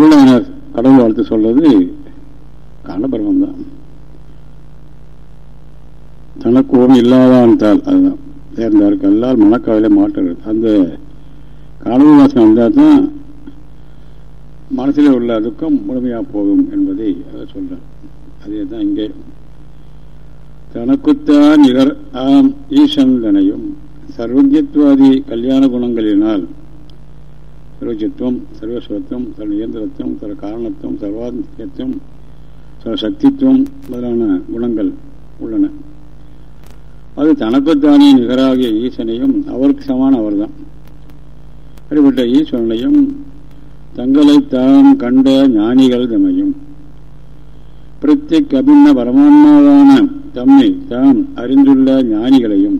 திருவிழாவினர் கடவுள் வாழ்த்து சொல்றது காரணபிரமம் தான் தனக்கு ஓம் இல்லாதான் அதுதான். தேர்ந்தாருக்கு எல்லால் மனக்காவில மாற்றுறது அந்த கடவுள் வாசனை வந்தால் தான் மனசில் உள்ள துக்கம் முழுமையாக போகும் என்பதை அவர் சொல்றார். அதே தான் இங்கே. தனக்குத்தான் நிகர் ஆம் ஈசந்தனையும் சர்வஜத்வாதி கல்யாண குணங்களினால் சர்வஜத்துவம் சர்வஸ்வத்துவம் சர்வ இயந்திரத்துவம் சர்வ காரணத்துவம் சர்வாதித்யத்துவம் சர்வசக்தித்துவம் முதலான குணங்கள் உள்ளன. அது தனக்குத்தானே நிகராகிய ஈசனையும் அவருக்கு சமான அவர்தான். அப்படிப்பட்ட ஈஸ்வரனையும் தங்களை தாம் கண்ட ஞானிகள் தமையும். பிரத்யக் அபின்ன பரமாத்மாவான தம்மை தாம் அறிந்துள்ள ஞானிகளையும்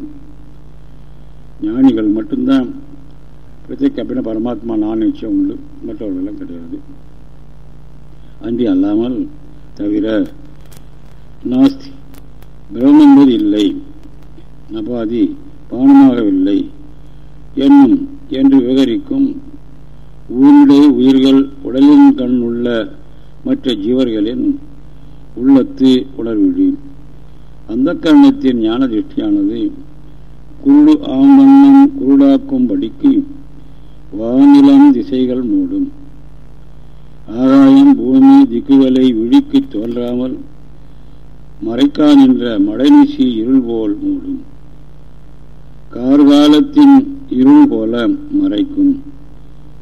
ஞானிகள் மட்டும்தான் பிரத்யேக அப்படின்னா பரமாத்மா நான் நிச்சயம் உண்டு. மற்றவர்களெல்லாம் கிடையாது. அன்றி அல்லாமல் தவிர நாஸ்தி. பிரம்மம் என்பது இல்லை. நபாதி பானமாகவில்லை என்னும் என்று விவகரிக்கும் உயிருடைய உயிர்கள் உடலின் கண் உள்ள மற்ற ஜீவர்களின் உள்ளத்து உணர்விழி அந்த கரணத்தின் ஞான திருஷ்டியானது குருடு ஆமண்ணம் குருடாக்கும்படிக்கு வானிலம் திசைகள் மூடும். ஆகாயம் பூமி திக்குகளை விழிக்கு தோன்றாமல் மறைக்கா நின்ற மழைநீசி இருள் போல் மூடும். கார்காலத்தின் இருள் போல மறைக்கும்.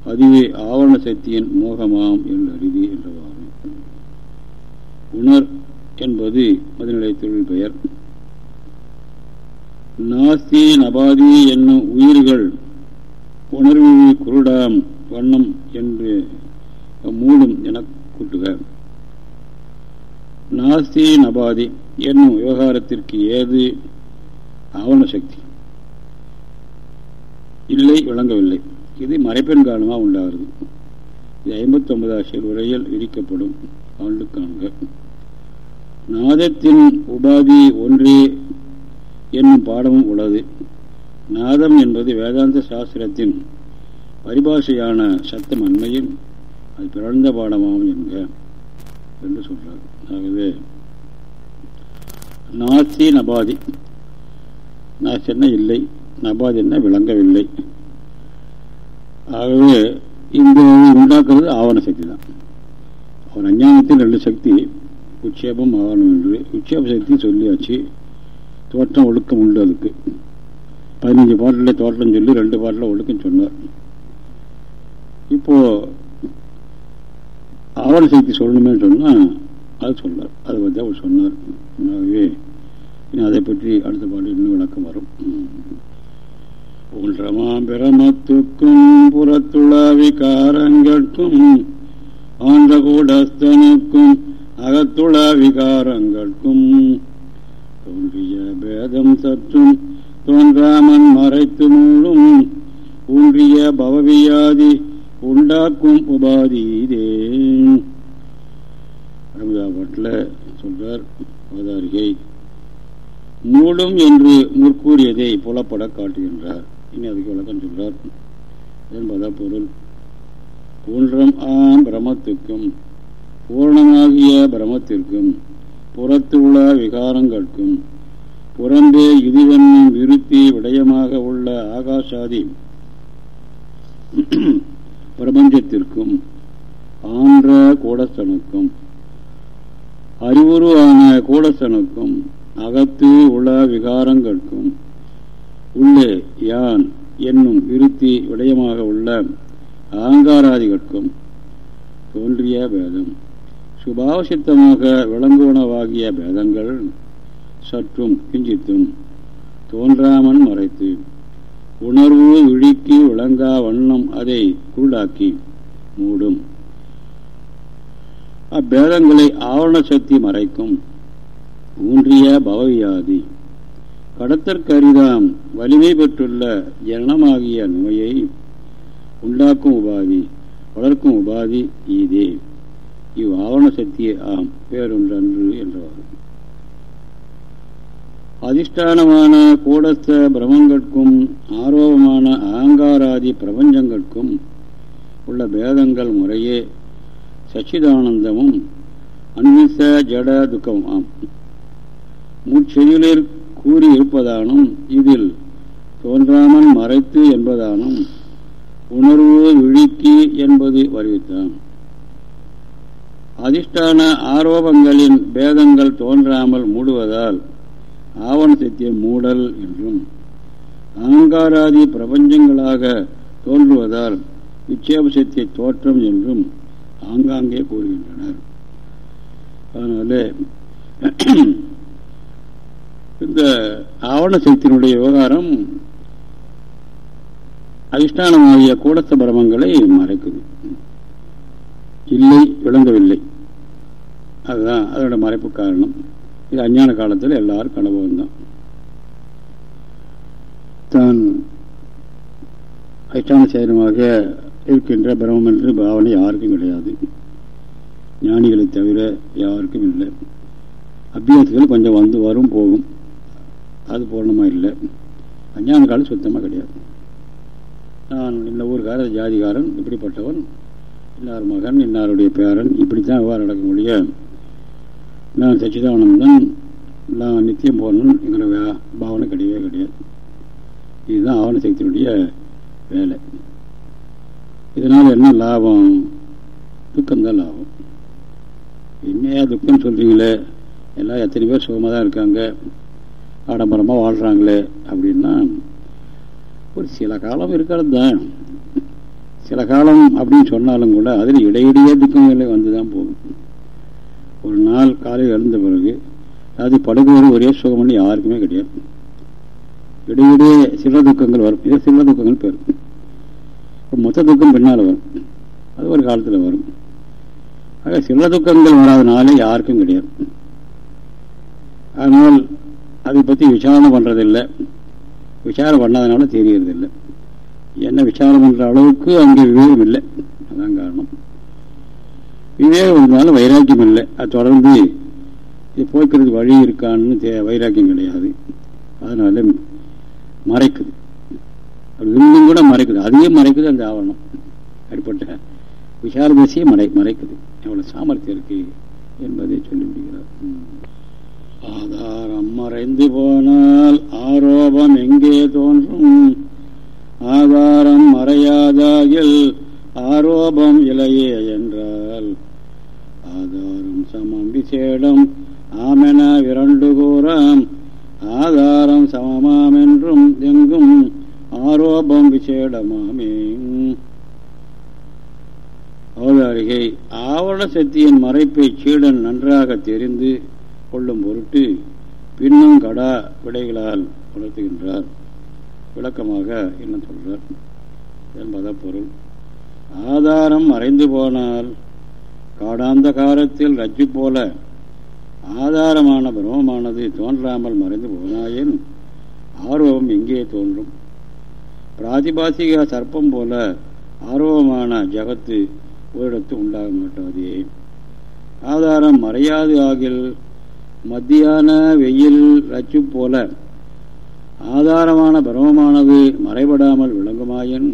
அதுவே ஆவரண சக்தியின் மோகமாம் என்று அருதி என்றவாறு. உணர் என்பது மதுநிலை தொழில் பெயர். நாஸ்தி நபாதி என்னும் உயிர்கள் உணர்வு குருடாம் வண்ணம் என்று மூடும் என கூட்டுக நாஸ்தி நபாதி என்னும் விவகாரத்திற்கு ஏது ஆவண சக்தி? இல்லை விளங்கவில்லை. இது மறைப்பெண் காரணமாக உண்டாகிறது. இது ஐம்பத்தி ஒன்பதாம் உரையில் விரிக்கப்படும் ஆண்டு காண்க நாதத்தின் உபாதி ஒன்றே என்னும் பாடமும் உள்ளது. நாதம் என்பது வேதாந்த சாஸ்திரத்தின் பரிபாஷையான சத்தம் அண்மையில் அது பிறந்த பாடமாகும் என்க என்று சொல்றார். ஆகவே நாசி நபாதி. நாசி என்ன இல்லை நபாதி என்ன விளங்கவில்லை. ஆகவே இந்த உண்டாக்குறது ஆவண சக்தி தான். அவன் அஞ்ஞானத்தின் ரெண்டு சக்தி உட்சேபம் ஆவணம் என்று. உட்சேப சக்தி சொல்லியாச்சு தோற்றம் ஒழுக்கம் உண்டு அதுக்கு. பதினஞ்சு பாட்டில் தோட்டம் சொல்லி ரெண்டு பாட்டில் ஒழுக்கம் சொன்னார். இப்போ ஆவண சக்தி சொல்லணுமே சொன்னால் அது சொன்னார். அதை பற்றி அவர் சொன்னார். ஆகவே அதை பற்றி அடுத்த பாட்டு இன்னும் விளக்கம் வரும். உள்றமாம் பிரமத்துக்கும் புறத்துள விகாரங்கட்கும் ஆண்ட கூடஸ்தனுக்கும் அகத்துள விகாரங்கட்கும் தோன்றிய பேதம் சற்றும் தோன்றாமன் மறைத்து மூடும் ஊன்றிய பவவியாதி உண்டாக்கும் உபாதி இதே. சொல்றார் அவதாரிகை மூடும் என்று முற்கூறியதை புலப்பட காட்டுகின்றார். இனி அதுக்கு விளக்கம் சொல்றார். என்பதா பொருள் பூன்றம் ஆம் பிரமத்துக்கும் பூர்ணமாகிய பிரமத்திற்கும் புறத்துள்ள விகாரங்களுக்கும் புறந்தே இதுவென்னும் விருத்தி விடயமாக உள்ள ஆகாசாதி பிரபஞ்சத்திற்கும் ஆன்ற கூடஸ்தனுக்கும் அறிவுருவான கூடஸ்தனுக்கும் அகத்து உள விகாரங்களுக்கும் உள்ளே யான் என்னும் விருத்தி விடயமாக உள்ள அகங்காராதிகட்கும் தோன்றிய பேதம் சுபாவசித்தமாக விளங்குவனவாகிய பேதங்கள் சற்றும் கிஞ்சித்தும் தோன்றாமன் மறைத்து உணர்வு விழிக்கு விளங்கா வண்ணம் அதை குருடாக்கி மூடும். அப்பேதங்களை ஆவண சக்தி மறைக்கும் ஊன்றிய பவவியாதி கடத்தற்கரிதாம் வலிமை பெற்றுள்ள ஜனனமாகிய நோயை உண்டாக்கும் உபாதி வளர்க்கும் உபாதி இதே இவ் ஆவண சக்தியே ஆம் வேறொன்றன்று என்றவர் அதிஷ்டானமான கூடத்த பிரமங்கட்கும் ஆரோபமான அகங்காராதி பிரபஞ்சங்கட்கும் உள்ள பேதங்கள் முறையே சச்சிதானந்தமும் அன்விச ஜட துக்கம் ஆம். முச்செயலில் கூறியிருப்பதானும் இதில் தோன்றாமல் மறைத்து என்பதானும் உணர்வு விழுக்கி என்பது வருவித்தான். அதிஷ்டான ஆரோபங்களின் பேதங்கள் தோன்றாமல் மூடுவதால் ஆவண சத்தியம் மூடல் என்றும் அகங்காராதி பிரபஞ்சங்களாக தோன்றுவதால் நிச்சேப சக்தியை தோற்றம் என்றும் ஆங்காங்கே கூறுகின்றனர். அதனால இந்த ஆவண சக்தியினுடைய விவகாரம் அதிஷ்டானமாகிய கூடத்த பிரமங்களை மறைக்குது. இல்லை விளங்கவில்லை. அதுதான் அதோட மறைப்பு காரணம். இது அஞ்ஞான காலத்தில் எல்லாரும் அனுபவம் தான். தான் அதிஷ்டான சேதனமாக இருக்கின்ற பிரமம் என்று பாவனை யாருக்கும் கிடையாது. ஞானிகளை தவிர யாருக்கும் இல்லை. அபியாசங்கள் கொஞ்சம் வந்து வரும் போகும். அது பூர்ணமாக இல்லை. அஞ்ஞான காலம் சுத்தமாக கிடையாது. நான் இந்த ஊருக்கார ஜாதிகாரன் இப்படிப்பட்டவன். இன்னார் மகன் இன்னாருடைய பேரன் இப்படி தான் விவகாரம் நடக்க முடியும் நான் சச்சிதானந்தன் நான் நித்தியம் போகணுங்கிற பாவனை கிடையவே கிடையாது. இதுதான் ஆவண சக்தியினுடைய வேலை. இதனால் என்ன லாபம்? துக்கம்தான் லாபம். என்னையா துக்கம் சொல்கிறீங்களே எல்லாம் எத்தனை பேர் சுகமாக தான் இருக்காங்க? ஆடம்பரமாக வாழ்கிறாங்களே அப்படின்னா ஒரு சில காலம் இருக்கிறது தான். சில காலம் அப்படின்னு சொன்னாலும் கூட அதில் இடையிடையே துக்கங்களை வந்து தான் போகும். ஒரு நாள் காலையில் எழுந்த பிறகு அது படுகுவது ஒரே சுகம் பண்ணி யாருக்குமே கிடையாது. இடையிடையே சில துக்கங்கள் வரும். இதே சில துக்கங்கள் பேர். மொத்த துக்கம் பின்னால் வரும். அது ஒரு காலத்தில் வரும். ஆக சில துக்கங்கள் வராதனாலே யாருக்கும் கிடையாது. அதனால் அதை பற்றி விசாரணை பண்ணுறதில்லை விசாரம் பண்ணாதனால தெரியறதில்லை. என்ன விசாரம் பண்ணுற அளவுக்கு அங்கே விவேகம் இல்லை. அதான் காரணம். விவேகம் இருந்தாலும் வைராக்கியம் இல்லை அது தொடர்ந்து இது போய்க்கிறது வழி இருக்கான்னு தே வைராக்கியம் கிடையாது. அதனால மறைக்குது. அப்படி இருந்தும் கூட மறைக்குது. அதையும் மறைக்குது அந்த ஆவணம் அப்படிப்பட்ட விசாரதசியை மறை மறைக்குது. எவ்வளோ சாமர்த்தியம் இருக்கு என்பதை சொல்லி முடிகிறார் ஆதாரம் மறைந்து போனால் ஆரோபம் எங்கே தோன்றும்? ஆதாரம் மறையாதாகில் ஆரோபம் இலையே என்றால் சமம்பி சேடும் ஆமென விரண்டு கூறாம் ஆதாரம் சமமாம் என்றும் எங்கும் ஆரோபம் விசேடமாமே. அவதாரிகை ஆவண சக்தியின் மறைப்பை சீடன் நன்றாக தெரிந்து கொள்ளும் பொருட்டு பின்னும் கடா விடைகளால் உணர்த்துகின்றார் விளக்கமாக என்ன சொல்றார்? என்பத பொருள். ஆதாரம் மறைந்து போனால் காடாந்த காலத்தில் ரஜ்ஜு போல ஆதாரமான பிரமமானது தோன்றாமல் மறைந்து போனாயின் ஆர்வம் எங்கே தோன்றும்? பிராதிபாசிக சர்ப்பம் போல ஆர்வமான ஜகத்து ஓரிடத்து உண்டாக மாட்டாதே. ஆதாரம் மறையாது ஆகில் மத்தியான வெயில் ரச்சு போல ஆதாரமான பிரமமானது மறைபடாமல் விளங்குமாயின்?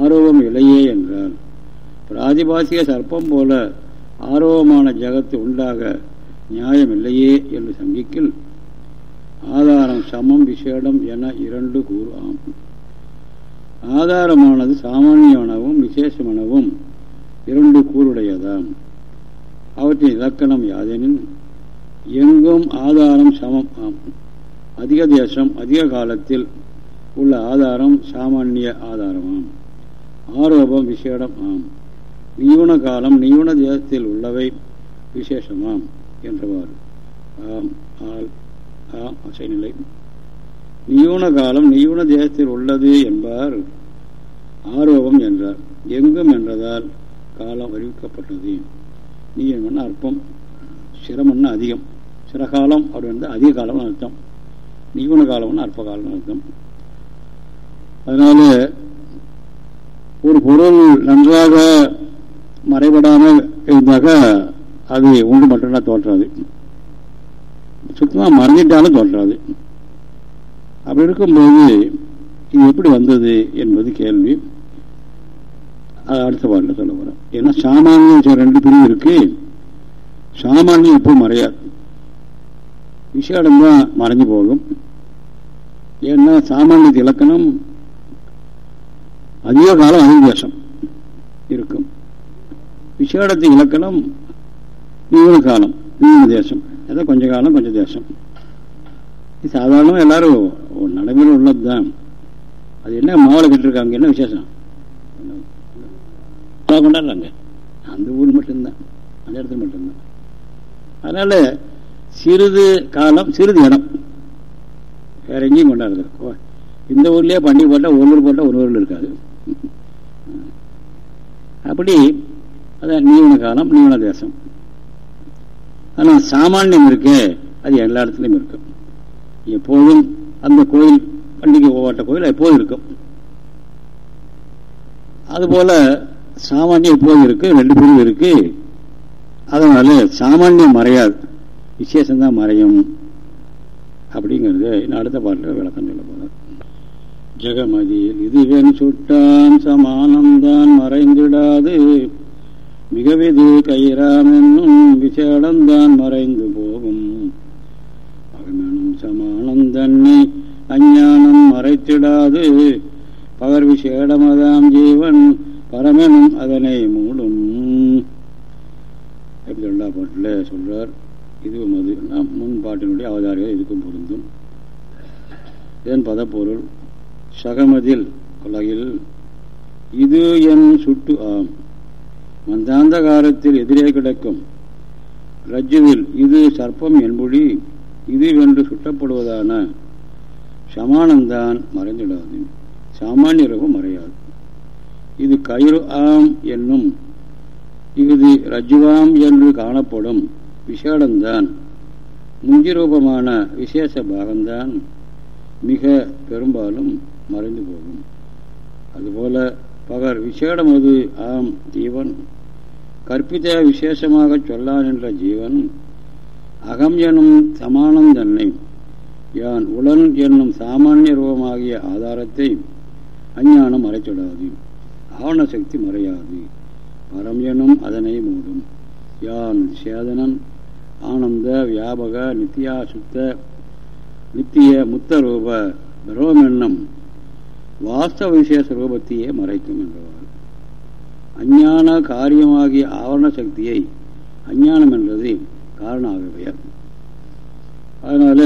ஆர்வம் இல்லையே என்றான் பிராதிபாசிக சர்ப்பம் போல ஆரோவமான ஜகத்து உண்டாக நியாயமில்லையே என்று சங்கிக்கில் ஆதாரம் சமம் விசேடம் என இரண்டு கூறு ஆம் ஆதாரமானது சாமானியமானவும் விசேஷமானவும் இரண்டு கூறுடையதாம். அவற்றின் இலக்கணம் யாதெனின் எங்கும் ஆதாரம் சமம் ஆம். அதிக தேசம் அதிக காலத்தில் உள்ள ஆதாரம் சாமானிய ஆதாரமாம். ஆரோபம் விசேடம் ஆம். நியூன காலம் நியூன தேசத்தில் உள்ளவை விசேஷமாம் என்றவாறு. ஆம் ஆல் ஆம் அசைநிலை. நியூன காலம் நியூன தேசத்தில் உள்ளது என்பார் ஆரோபம் என்றார். எங்கும் என்றதால் காலம் அறிவிக்கப்பட்டது. நீயன் அற்பம்? சிரமம்னா அதிகம்? சிறகாலம் அப்படின்னு அதிக காலம்னு அர்த்தம். நியூன காலம்னு அற்ப காலம்னு அர்த்தம். அதனால ஒரு பொருள் நன்றாக மறைபடாமல் இருந்தாக்க அது உண்டு மட்டும்தான் தோற்றாது சுத்தமாக மறைஞ்சிட்டாலும் தோற்றாது அப்படி இருக்கும்போது இது எப்படி வந்தது என்பது கேள்வி. அது அடுத்த பாட்டில் சொல்ல போகிறோம் ஏன்னா சாமானியம் ரெண்டு பிரிவு இருக்கு. சாமானியம் எப்போ மறையாது. விஷயம் தான் மறைஞ்சு போகும். ஏன்னா சாமானிய இலக்கணம் அதிக காலம் அதிக தேசம் இருக்கும். விசேடத்து இலக்கணம் நீவன காலம் நீவன தேசம். ஏதோ கொஞ்ச காலம் கொஞ்சம் தேசம். இது சாதாரணமாக எல்லாரும் நடைமுறை உள்ளது தான் அது என்ன மாவளை கட்டிருக்காங்க? என்ன விசேஷம்? கொண்டாடுறாங்க அந்த ஊர் மட்டும்தான். அந்த இடத்துல மட்டும்தான். அதனால சிறிது காலம் சிறிது இடம். வேற எங்கேயும் கொண்டாடுறது இந்த ஊர்லேயே பண்டிகை போட்டால் ஒரு ஊர் போட்டால் ஒரு ஊரில் இருக்காது. அப்படி அதான் நீவன காலம் நீவன தேசம். ஆனால் சாமானியம் இருக்கே அது எல்லா இடத்துலையும் இருக்கும் எப்போதும் அந்த கோயில் பண்டிகை ஓட்ட கோயில் எப்போதும் இருக்கும். அதுபோல சாமானியம் எப்போதும் இருக்கு ரெண்டு பேரும் இருக்கு. அதனால சாமானியம் மறையாது. விசேஷம்தான் மறையும். அப்படிங்கிறது அடுத்த பாட்டில் விளக்கம் சொல்ல போறார். ஜெகமதியில் இதுவென் சுட்டான் சமானம்தான் மறைந்திடாது. மிகவிது கயிறாம் விசேடந்தான் மறைந்து போகும். அகமெனும் சமானம் தன்னை அஞ்ஞானம் மறைத்திடாது. பகர் விசேடமதாம் ஜீவன் பரமெனும் அதனை மூடும். எப்படி எல்லா பாட்டில் சொல்றார்? இதுவும் அது முன் பாட்டினுடைய அவதாரிகள் இதுக்கும் பொருந்தும். இதன் பதப்பொருள் சகமதில் உலகில் இது என் சுட்டு ஆம். மந்தாந்த காலத்தில் எதிரே கிடக்கும். ரஜ்ஜுவில் இது சர்ப்பம் என்பொழி இது வென்று சுட்டப்படுவதான. சமானந்தான் மறைந்திடாது. சாமானியரகம் மறையாது. இது கயிறு ஆம் என்னும் இது ரஜுவாம் என்று காணப்படும் விஷேடம்தான். முஞ்சிரூபமான விசேஷ பாகம்தான் மிக பெரும்பாலும் மறைந்து போகும். அதுபோல பகர் விசேடமது ஆம் தீவன் கற்பித்த விசேஷமாக சொல்லான் என்ற ஜீவன் அகம் எனும் சமானம் தன்னை யான் உடன் என்னும் சாமானிய ரூபமாகிய ஆதாரத்தை அஞ்ஞானம் மறைச்சிடாது ஆவண சக்தி மறையாது. பரம் எனும் அதனை மூடும். யான் சேதனன் ஆனந்த வியாபக நித்தியா சுத்த நித்திய முத்த ரூப பிரவமென்னம் வாஸ்தவ விசேஷ ரூபத்தையே மறைக்கும் என்றவர் அஞ்ஞான காரியமாகிய ஆவரண சக்தியை அஞ்ஞானம் என்றது காரணமாக பெயர் அதனால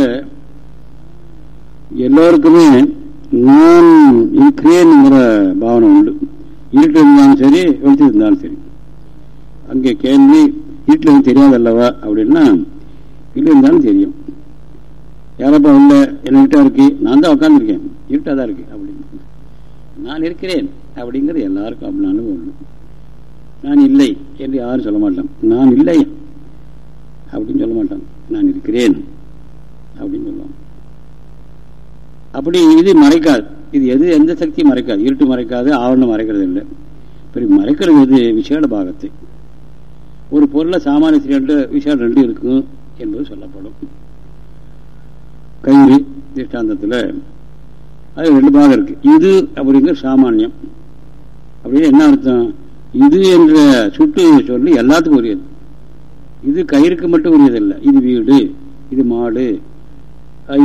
எல்லோருக்குமே நான் இருக்கிறேன்ங்கிற பாவனை உண்டு. இருட்டு இருந்தாலும் சரி வெளிச்சம் இருந்தாலும் சரி. அங்கே கேள்வி வீட்டில் எனக்கு தெரியாதல்லவா அப்படின்னா இல்லை இருந்தாலும் தெரியும். யாரப்பா உள்ள? என்ன இருட்டா இருக்கு. நான் தான் உட்காந்துருக்கேன் இருட்டாக தான் இருக்கு அப்படின்னு. நான் இருக்கிறேன் அப்படிங்கிறது எல்லாருக்கும் அப்படி ஒன்று நான் இல்லை என்று யாரும் சொல்ல மாட்டான் நான் இல்லை அப்படின்னு சொல்ல மாட்டான் நான் இருக்கிறேன் அப்படின்னு சொல்லுவான் அப்படி இது மறைக்காது. இது எது எந்த சக்தியும் மறைக்காது. இருட்டு மறைக்காது ஆவரணம் மறைக்கிறது இல்லை இப்படி மறைக்கிறது எது? விசேட பாகத்தை. ஒரு பொருளை சாமானிய ரெண்டு விஷயம் ரெண்டு இருக்கும் என்பது சொல்லப்படும். கயிறு திஷ்டாந்தத்தில் அது ரெண்டு பாகம் இருக்கு. இது அப்படிங்கிற சாமானியம். அப்படின்னு என்ன அர்த்தம்? இது என்ற சுட்டு சொல்லி எல்லாத்துக்கும் உரியது. இது கயிறுக்கு மட்டும் உரியதில்லை. இது வீடு இது மாடு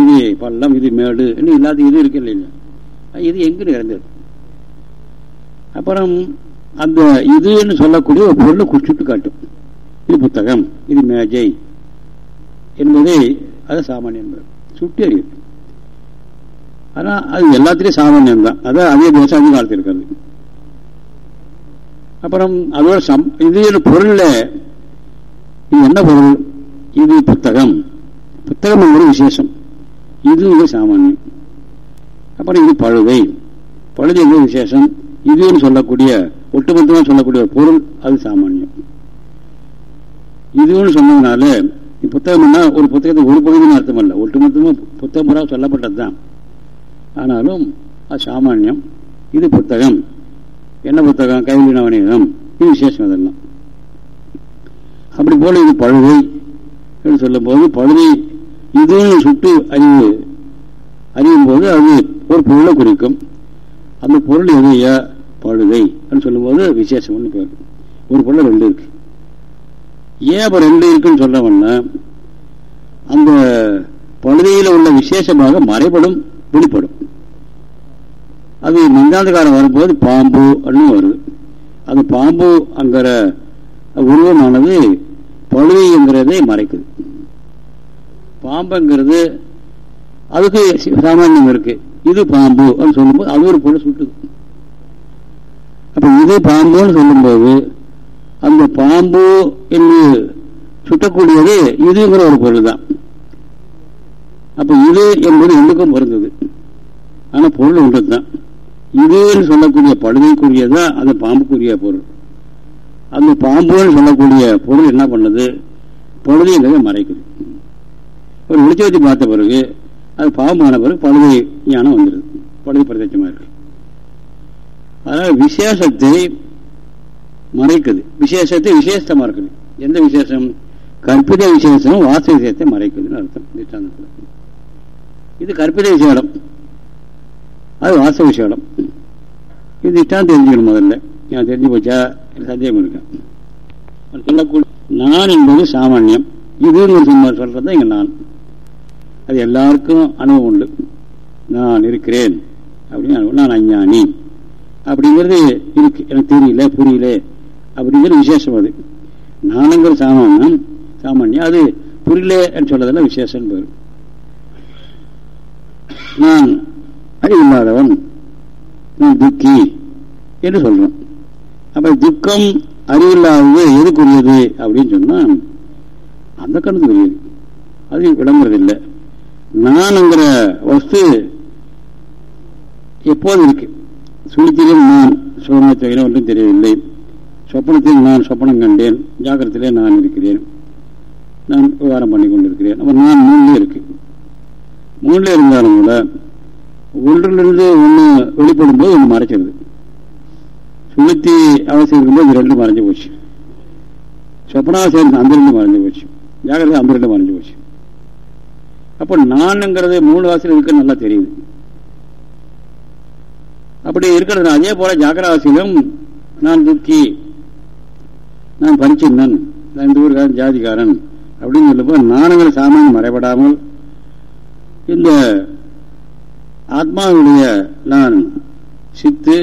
இது பள்ளம் இது மேடு இன்னும் எல்லாத்துக்கும் இது இருக்கு இல்லைங்க. இது எங்கு இறந்தது? அப்புறம் அந்த இதுன்னு சொல்லக்கூடிய ஒரு பொருளை சுட்டு காட்டும். இது புத்தகம் இது மேஜை என்பதை அது சாமானியம் என்பது. சுட்டி அறிவு. ஆனா அது எல்லாத்திலையும் சாமானியம் தான் அதான் அதே தேசாதி காலத்தில் இருக்கிறது அப்புறம் அதோட சம் இது பொருளில்? இது என்ன பொருள்? இது புத்தகம். புத்தகம் என்பது விசேஷம். இது இது சாமானியம். அப்புறம் இது பழுதை. பழுது என்பது விசேஷம்? இதுன்னு சொல்லக்கூடிய ஒட்டுமொத்தமாக சொல்லக்கூடிய பொருள் அது சாமானியம். இதுன்னு சொன்னதுனால புத்தகம்னா ஒரு புத்தகத்தை ஒரு பகுதின்னு அர்த்தம் இல்லை ஒட்டுமொத்தமாக புத்தகம் பூரா சொல்லப்பட்டது தான் ஆனாலும் அது சாமானியம். இது புத்தகம். என்ன புத்தகம்? கைவின வணிகம் இது விசேஷம் அதெல்லாம். அப்படி போல இது பழுதை என்று சொல்லும் போது பழுதை இது சுட்டு அறிவு அறியும் போது அது ஒரு பொருளை குறிக்கும். அந்த பொருள் எதையா? பழுதை சொல்லும்போது விசேஷம்னு பேர். ஒரு பொருள் ரெண்டு இருக்கு. ஏன் அப்ப ரெண்டு இருக்குன்னு சொல்றவன்னா அந்த பழுதையில் உள்ள விசேஷமாக மறைபடும் வெளிப்படும். அது மந்தாந்தகாரம் வரும்போது பாம்பு அப்படின்னு வருது அது பாம்பு அங்கிற உருவமானது பழுவைங்கிறதை மறைக்குது. பாம்புங்கிறது அதுக்கு சாமானியம் இருக்கு. இது பாம்பு அப்படின்னு சொல்லும்போது அது ஒரு பொருள் சுட்டுது. அப்போ இது பாம்புன்னு சொல்லும்போது அந்த பாம்பு என்று சுட்டக்கூடியது இதுங்கிற ஒரு பொருள் தான். அப்போ இது என்பது எங்களுக்கும் பொருந்தது. ஆனால் பொருள் ஒன்று தான் இதுன்னு சொல்லக்கூடிய பழுதைக்குரியதான் அந்த பாம்புக்குரிய பொருள். அந்த பாம்புன்னு சொல்லக்கூடிய பொருள் என்ன பண்ணுது? பழுதைங்கிறத மறைக்குது. ஒரு வெளிச்ச பார்த்த பிறகு அது பாவமான பிறகு பழுதை ஞானம் வந்துடுது பழுதை பிரதட்சமா இருக்கு. அதனால் விசேஷத்தை மறைக்குது. விசேஷத்தை விசேஷமா இருக்குது. எந்த விசேஷம்? கற்பித விசேஷம் வாச விசேஷத்தை மறைக்குதுன்னு அர்த்தம். திஷ்டாந்தத்தில். இது கற்பித விசேடம் அது வாச விசேடம் இது இஷ்டம் தெரிஞ்சுக்கணும் முதல்ல. நான் தெரிஞ்சு போச்சா? சந்தேகம் இருக்கேன் சொல்லக்கூடிய நான் என்பது சாமானியம். இதுன்னு சும்மா சொல்றது தான் இங்க நான். அது எல்லாருக்கும் அனுபவம் உண்டு. நான் இருக்கிறேன். அப்படின்னு நான் அஞ்ஞானி. அப்படிங்கிறது இருக்கு. எனக்கு தெரியல புரியல. அப்படிங்கிறது விசேஷம் அது. நானுங்கிற சாமானியம் சாமானியம். அது புரியல சொல்றதெல்லாம் விசேஷம் பேர். நான் அறிவில்லாதவன் நான் துக்கி என்று சொல்றோம் அப்ப துக்கம் அறிவில்லாதது எதுக்குரியது அப்படின்னு சொன்னா அந்த கணத்துக்குரியது அது விளம்புறதில்லை நான்ங்கிற வஸ்து எப்போது இருக்கு. சுழித்திலும் நான் சுகமாக தவிர ஒன்றும் தெரியவில்லை. சொப்பனத்தில் நான் சொப்பனம் கண்டேன். ஜாக்கிரத்திலே நான் இருக்கிறேன். நான் விவகாரம் பண்ணி கொண்டிருக்கிறேன் அப்ப நான் மூணுலேயே இருக்கு. மூணுலேயே இருந்தாலும் கூட ஒன்றிலிருந்து ஒன்று வெளிப்படும் போது ஒன்று மறைச்சிருது சுளுத்தி அவசியம் இருக்கும்போது ரெண்டு மறைஞ்சு போச்சு. சொப்பனாவசியம் அந்த ரெண்டு மறைஞ்சு போச்சு. ஜாகிரதை அந்த ரெண்டு மறைஞ்சு போச்சு. அப்போ நானுங்கிறது மூணு வாசல் இருக்குன்னு நல்லா தெரியுது. அப்படி இருக்கிறது அதே போல ஜாக்கிரவாசியிலும் நான் துக்கி நான் பரிச்சின்னன் நான் இந்த ஊருக்காரன் ஜாதிக்காரன் அப்படின்னு சொல்லப்போ நானுங்கிற சாமான் மறைபடாமல் இந்த ஆத்மாவுடைய நான் சித்து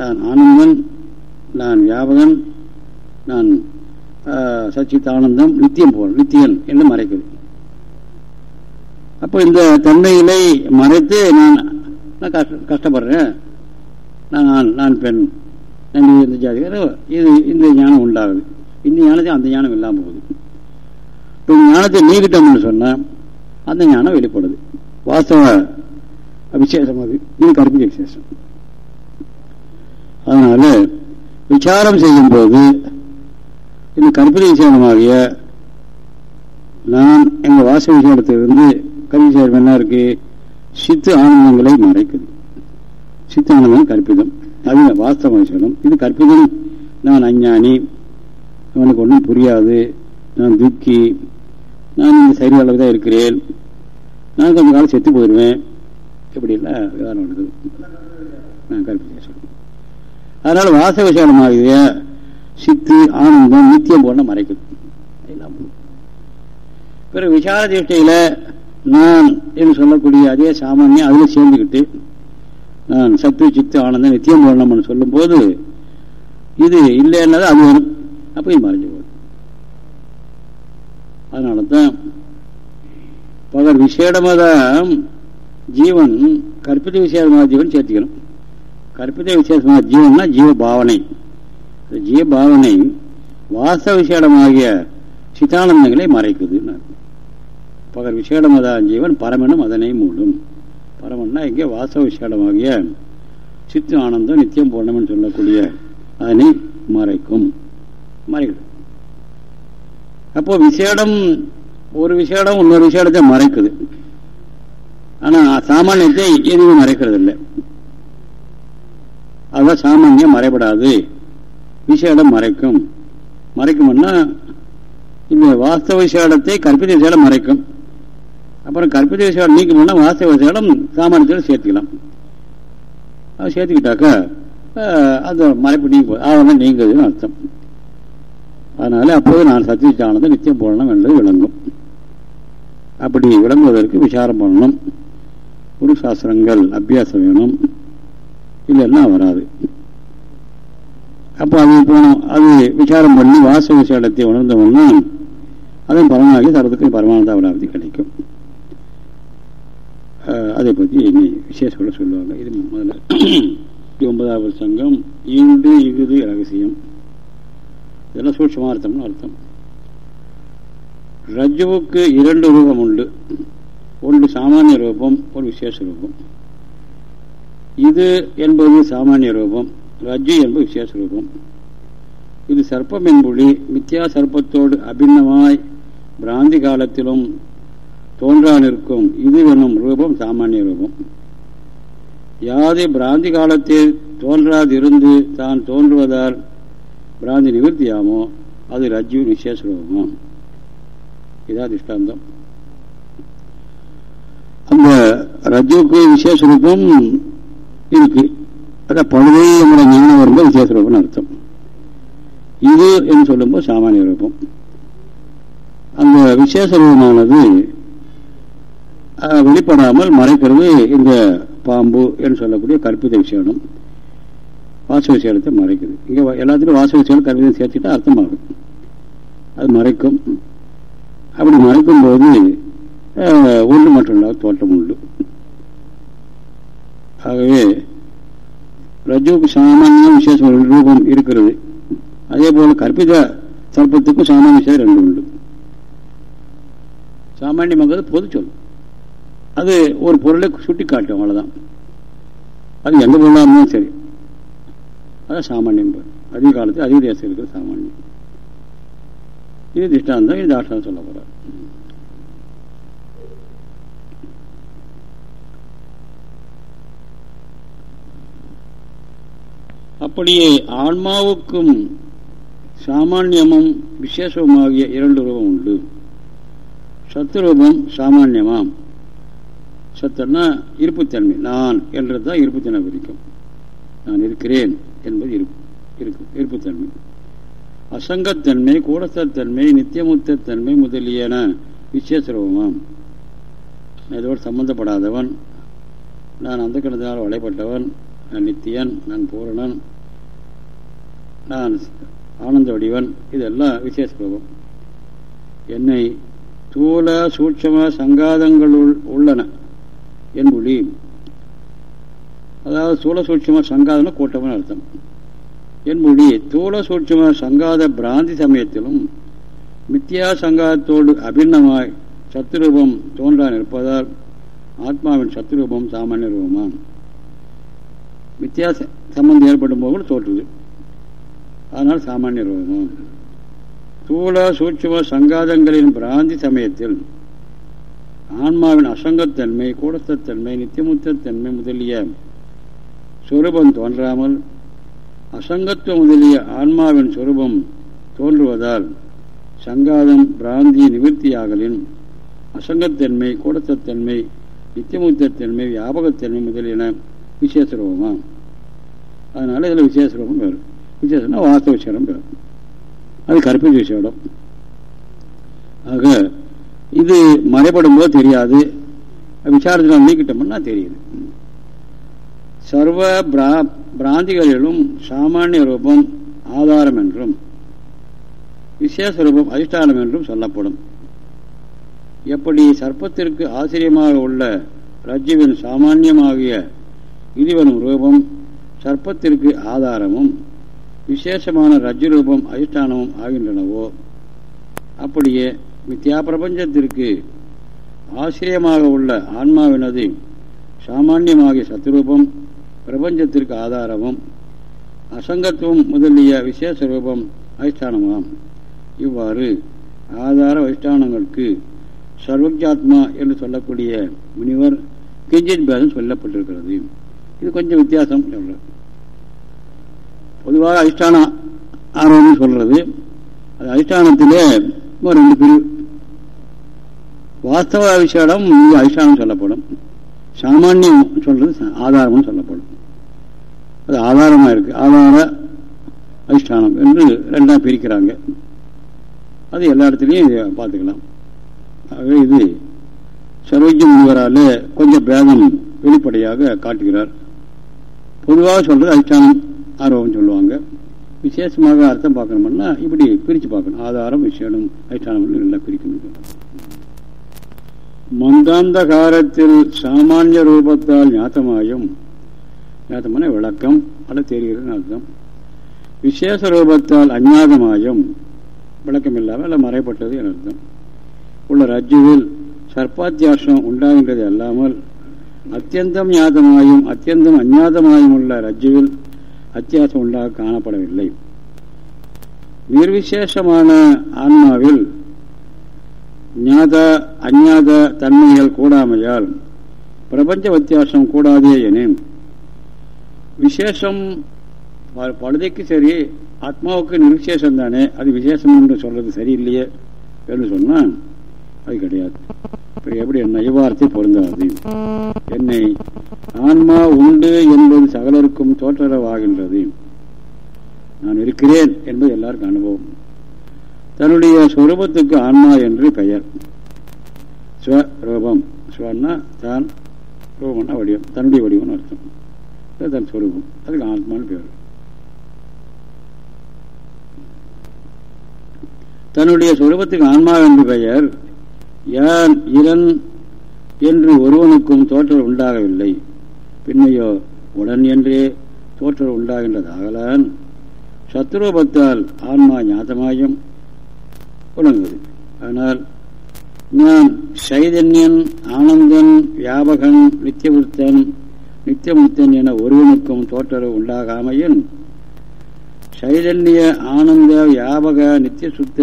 நான் ஆனந்தன் நான் வியாபகன் நான் சச்சித் ஆனந்தம் நித்தியம் போல் நித்தியன் என்று மறைக்குது. அப்போ இந்த தன்மைகளை மறைத்து நான் நான் கஷ்ட கஷ்டப்படுறேன். நான் நான் பெண் நன்றி இந்த ஜாதிகார இது இந்த ஞானம் உண்டாகுது. இந்த ஞானத்தையும் அந்த ஞானம் இல்லாமல் போகுது. இப்போ ஞானத்தை நீக்கிட்டோம்னு சொன்னால் அந்த ஞானம் வெளிப்படுது. வாஸ்தவ விசேஷம் அது இது கற்பிக்க விசேஷம். அதனால விசாரம் செய்யும் போது இந்த கற்பித விசேஷமாகிய நான் எங்க வாச விசேடத்திலிருந்து கல்வி விசேஷம் என்ன இருக்கு? சித்து ஆனந்தங்களை மறைக்குது. சித்து ஆனந்தம் கற்பிதம். அது வாஸ்தவ விசேடம் இது கற்பிதம். நான் அஞ்ஞானி. அவனுக்கு ஒன்றும் புரியாது. நான் துக்கி. நான் இந்த சரி அளவு தான் இருக்கிறேன். நான் கொஞ்ச காலம் செத்து போயிடுவேன். இப்படிலாம் விதானம் நடக்குது நான் கற்பிதேசம். அதனால வாச விசேடமாகிய சித்து ஆனந்தம் நித்தியம் போன மறைக்குது எல்லாம் பிறகு விசார திருஷ்டியில நான் என்று சொல்லக்கூடிய அதே சாமானியம் அதில் சேர்ந்துக்கிட்டு நான் சத்து சித்து ஆனந்தம் நித்தியம் போடணும்னு சொல்லும்போது இது இல்லைன்னது அது வரும். அப்போ இது மறைஞ்சு போகுது அதனால தான் பகல் விசேடமாக ஜீவன் கற்பித விசேஷமாக ஜீவன் சேர்த்துக்கணும். கற்பித விசேஷமாக ஜீவன்னா ஜீவ பாவனை ஜீவ பாவனை வாச விசேடமாகிய சிதானந்தங்களை மறைக்குது பகல் விசேடமதான் ஜீவன் பரமனும் அதனை மூடும். பரமன்னா இங்கே வாச விசேடமாகிய சித்து ஆனந்தம் நித்தியம் பூர்ணம்னு சொல்லக்கூடிய அதனை மறைக்கும். மறைக்குது அப்போ விசேடம் ஒரு விசேடம் இன்னொரு விசேடத்தை மறைக்குது. ஆனா சாமானியத்தை எதுவும் மறைக்கிறது இல்லை அதுதான் சாமானியம் மறைபடாது. விசேடம் மறைக்கும். மறைக்கும்னா இந்த வாஸ்தவ விசேடத்தை கற்பித விசேடம் மறைக்கும். அப்புறம் கற்பித விசேடம் நீக்கணும்னா வாஸ்தவ விசேடம் சாமானியத்தில் சேர்த்துக்கலாம். அது சேர்த்துக்கிட்டாக்கா அந்த மறைப்பு நீங்க ஆவரணம் நீங்குதுன்னு அர்த்தம். அதனால அப்போது நான் சத்தியானது நித்தியம் போடணும் என்பது விளங்கும். அப்படி விளங்குவதற்கு விசாரம் பண்ணணும். குரு சாஸ்திரங்கள் அபியாசம் வேணும் இதெல்லாம் வராது. அப்போ அது போனோம் அது விசாரம் பண்ணி வாச விசேடத்தை உணர்ந்தவொன்னா அதன் பரமாகி சரத்துக்கு பரமானந்த அபராவதி கிடைக்கும். அதை பற்றி இனி விசேஷம் சொல்லுவாங்க. இது முதல்ல. ஒன்பதாவது சங்கம். ஈண்டு இகுது ரகசியம் இதெல்லாம் சூட்சமாக அர்த்தம்னு அர்த்தம். ரஜுவுக்கு இரண்டு ரூபம் உண்டு. ஒன்று சாமானிய ரூபம் ஒரு விசேஷ ரூபம். இது என்பது சாமானிய ரூபம் ரஜ்ஜு என்பது விசேஷ ரூபம். இது சர்ப்பம் என்பொழி மித்யா சர்ப்பத்தோடு அபிண்ணமாய் பிராந்தி காலத்திலும் தோன்றா நிற்கும். இது என்னும் ரூபம் சாமானிய ரூபம். யாது பிராந்தி காலத்தில் தோன்றாதிருந்து தான் தோன்றுவதால் பிராந்தி நிவர்த்தியாமோ அது ரஜ்ஜு விசேஷ ரூபமாம் இதான் திஷ்டாந்தம் அந்த ரஜுக்கு விசேஷ ரூபம் இருக்கு. அதான் பழுதை நம்முடைய ஞானம் வரும்போது விசேஷ ரூபம்னு அர்த்தம். இது என்று சொல்லும்போது சாமானிய ரூபம். அந்த விசேஷ ரூபமானது வெளிப்படாமல் மறைக்கிறது இந்த பாம்பு என்று சொல்லக்கூடிய கற்பித விஷயம் வாச விஷயத்தை மறைக்குது. இங்கே எல்லாத்துக்கும் வாச விஷயம் கற்பிதம் சேர்த்துட்டா அர்த்தமாகும். அது மறைக்கும். அப்படி மறைக்கும் போது ஒன்று மட்டும் தோட்டம் உண்டு. ஆகவே ரஜுவுக்கு சாமானிய விசேஷம் ரூபம் இருக்கிறது. அதே போல கற்பித சர்ப்பத்துக்கும் சாமானிய விசேஷம் ரெண்டு உண்டு. சாமானியமாகிறது பொது சொல். அது ஒரு பொருளை சுட்டி காட்டும் அவ்வளோதான் அது எந்த பொருளாக இருந்தாலும் சரி. அதான் சாமானியம் அதிக காலத்தில் அதிக தேசம் இருக்கிற சாமானியம். இது திஷ்டாந்தம் இது தாஷ்டம் சொல்ல போகிறார் அப்படியே ஆன்மாவுக்கும் சாமானியமும் விசேஷமாகிய இரண்டு ரூபம் உண்டு. சத்துரூபம் சாமானியமாம். சத்தன்னா இருப்புத்தன்மை. நான் என்றது தான் இருப்புத்தன்மை குறிக்கும். நான் இருக்கிறேன் என்பது இருக்கும் இருப்புத்தன்மை. அசங்கத்தன்மை கூடத்தன்மை நித்தியமுத்தன்மை முதலியன விசேஷரூபமாம் இதோடு சம்பந்தப்படாதவன் நான் அந்த கணத்தினால் வளைப்பட்டவன் நான் நித்தியன் நான் பூரணன் நான் ஆனந்த வடிவன் இதெல்லாம் விசேஷ ரூபம் என்னை தூல சூட்சம சங்காதங்களுள் உள்ளன என்பொழி அதாவது சூழ சூட்சம சங்காதன கூட்டம்னு அர்த்தம். என்பொழி தூள சூட்சம சங்காத பிராந்தி சமயத்திலும் மித்தியா சங்காதத்தோடு அபிண்ணமாய் சத்துரூபம் தோன்றா நிற்பதால் ஆத்மாவின் சத்துரூபம் சாமானிய ரூபமாம். வித்தியாச சம்பந்தம் ஏற்படும் போது தோற்றுது அதனால் சாமானிய ரூபம் தூள சூட்சம சங்காதங்களின் பிராந்தி சமயத்தில் ஆன்மாவின் அசங்கத்தன்மை கூடத்தன்மை நித்தியமுத்தன்மை முதலிய சொரூபம் தோன்றாமல் அசங்கத்துவம் முதலிய ஆன்மாவின் சொரூபம் தோன்றுவதால் சங்காதம் பிராந்தி நிவர்த்தியாகலின் அசங்கத்தன்மை கூடத்தன்மை நித்தியமுத்தன்மை வியாபகத்தன்மை முதலியன விசேஷ ரூபமா அதனால இதில் விசேஷ ரூபம் வரும் விசேஷம்னா வாஸ்தவ விசேடம் அது கற்பித விசேடம் ஆக இது மறைபடும் போது தெரியாது. விசாரத்தில் நீக்கிட்டோம்னா தெரியுது. சர்வ பிரா பிராந்திகளிலும் சாமானிய ரூபம் ஆதாரம் என்றும் விசேஷ ரூபம் அதிஷ்டானம் என்றும் சொல்லப்படும். எப்படி சர்ப்பத்திற்கு ஆச்சரியமாக உள்ள ரஜ்ஜுவின் சாமானியமாகிய இதுவனும் ரூபம் சர்ப்பத்திற்கு ஆதாரமும் விசேஷமான ரஜ்ஜு ரூபம் அதிஷ்டானமும் ஆகின்றனவோ? அப்படியே மித்யா பிரபஞ்சத்திற்கு ஆசிரியமாக உள்ள ஆன்மாவினது சாமானியமாகிய சத்துரூபம் பிரபஞ்சத்திற்கு ஆதாரமும் அசங்கத்துவம் முதலிய விசேஷ ரூபம் அதிஷ்டானமாம். இவ்வாறு ஆதார அதிஷ்டானங்களுக்கு சர்வஜாத்மா என்று சொல்லக்கூடிய முனிவர் கிஞ்சித் பேதம் சொல்லப்பட்டிருக்கிறது. இது கொஞ்சம் வித்தியாசம் சொல்ற பொதுவாக அதிஷ்டான ஆர்வம் சொல்றது. அது அதிஷ்டானத்திலே ரெண்டு பிரிவு வாஸ்தவ இது அதிஷ்டானம் சொல்லப்படும். சாமானியம் சொல்றது ஆதாரமும் சொல்லப்படும். அது ஆதாரமாக இருக்கு. ஆதார அதிஷ்டானம் என்று ரெண்டாக பிரிக்கிறாங்க. அது எல்லா இடத்துலையும் பார்த்துக்கலாம். ஆகவே இது சர்வஜ முனிவரால் கொஞ்சம் பேதம் வெளிப்படையாக காட்டுகிறார். பொதுவாக சொல்றது அதிஷ்டானம். ஆர்வம் சொல்லுவாங்க. விசேஷமாக அர்த்தம் பார்க்கணும்னா இப்படி பிரித்து பார்க்கணும். ஆதாரம் விஷயம் அதிஷ்டானம் நல்லா பிரிக்கணும். மந்தாந்த காலத்தில் சாமானிய ரூபத்தால் ஞாத்தமாயும் ஞாத்தமான விளக்கம் அல்ல தெரிகிறது அர்த்தம். விசேஷ ரூபத்தால் அஞ்ஞாதமாயும் விளக்கம் இல்லாமல் அல்ல மறைப்பட்டது என அர்த்தம். உள்ள ரஜ்ஜுவில் சர்ப்பாத்தியாசம் உண்டாகின்றது அல்லாமல் அத்தியந்தம் ஞாதமாயும் அத்தியந்தம் அஞ்ஞாதமாயும் உள்ள ரஜ்ஜுவில் அத்தியாசம் உண்டாக காணப்படவில்லை. நிர்விசேஷமான ஆன்மாவில் ஞாத அஞ்ஞாத தன்மைகள் கூடாமையால் பிரபஞ்ச வித்தியாசம் கூடாதே எனின் விசேஷம் பழுதைக்கு சரி ஆத்மாவுக்கு நிர்விசேஷம் தானே அது விசேஷம் என்று சொல்றது சரியில்லையே என்று சொன்னால் அது கிடையாது. எப்படி என்ன இவ்வார்த்தை பொருந்தாது? என்னை ஆன்மா உண்டு என்பது சகலருக்கும் தோற்றரவாகின்றது. நான் இருக்கிறேன் என்பது எல்லாருக்கும் அனுபவம். தன்னுடைய சொரூபத்துக்கு ஆன்மா என்று பெயர். ஸ்வரூபம். ஸ்வன்னா தான் ரூபம்னா வடிவம். தன்னுடைய வடிவம்னு அர்த்தம். தன் சொரூபம். அதுக்கு ஆத்மான்னு பேர். தன்னுடைய சொரூபத்துக்கு ஆன்மா என்று பெயர். யான் இரன் என்று ஒருவனுக்கும் தோற்றல் உண்டாகவில்லை. பின்னையோ உடன் என்றே தோற்றல் உண்டாகின்றதாகலான். சத்ரூபத்தால் ஆன்மா ஞாதமாயும் உணங்குது ஆனால் நான் சைதன்யன் ஆனந்தன் வியாபகன் நித்தியவருத்தன் நித்தியமுத்தன் என ஒருவனுக்கும் தோற்றல் உண்டாகாமையின் சைதன்ய ஆனந்த வியாபக நித்திய சுத்த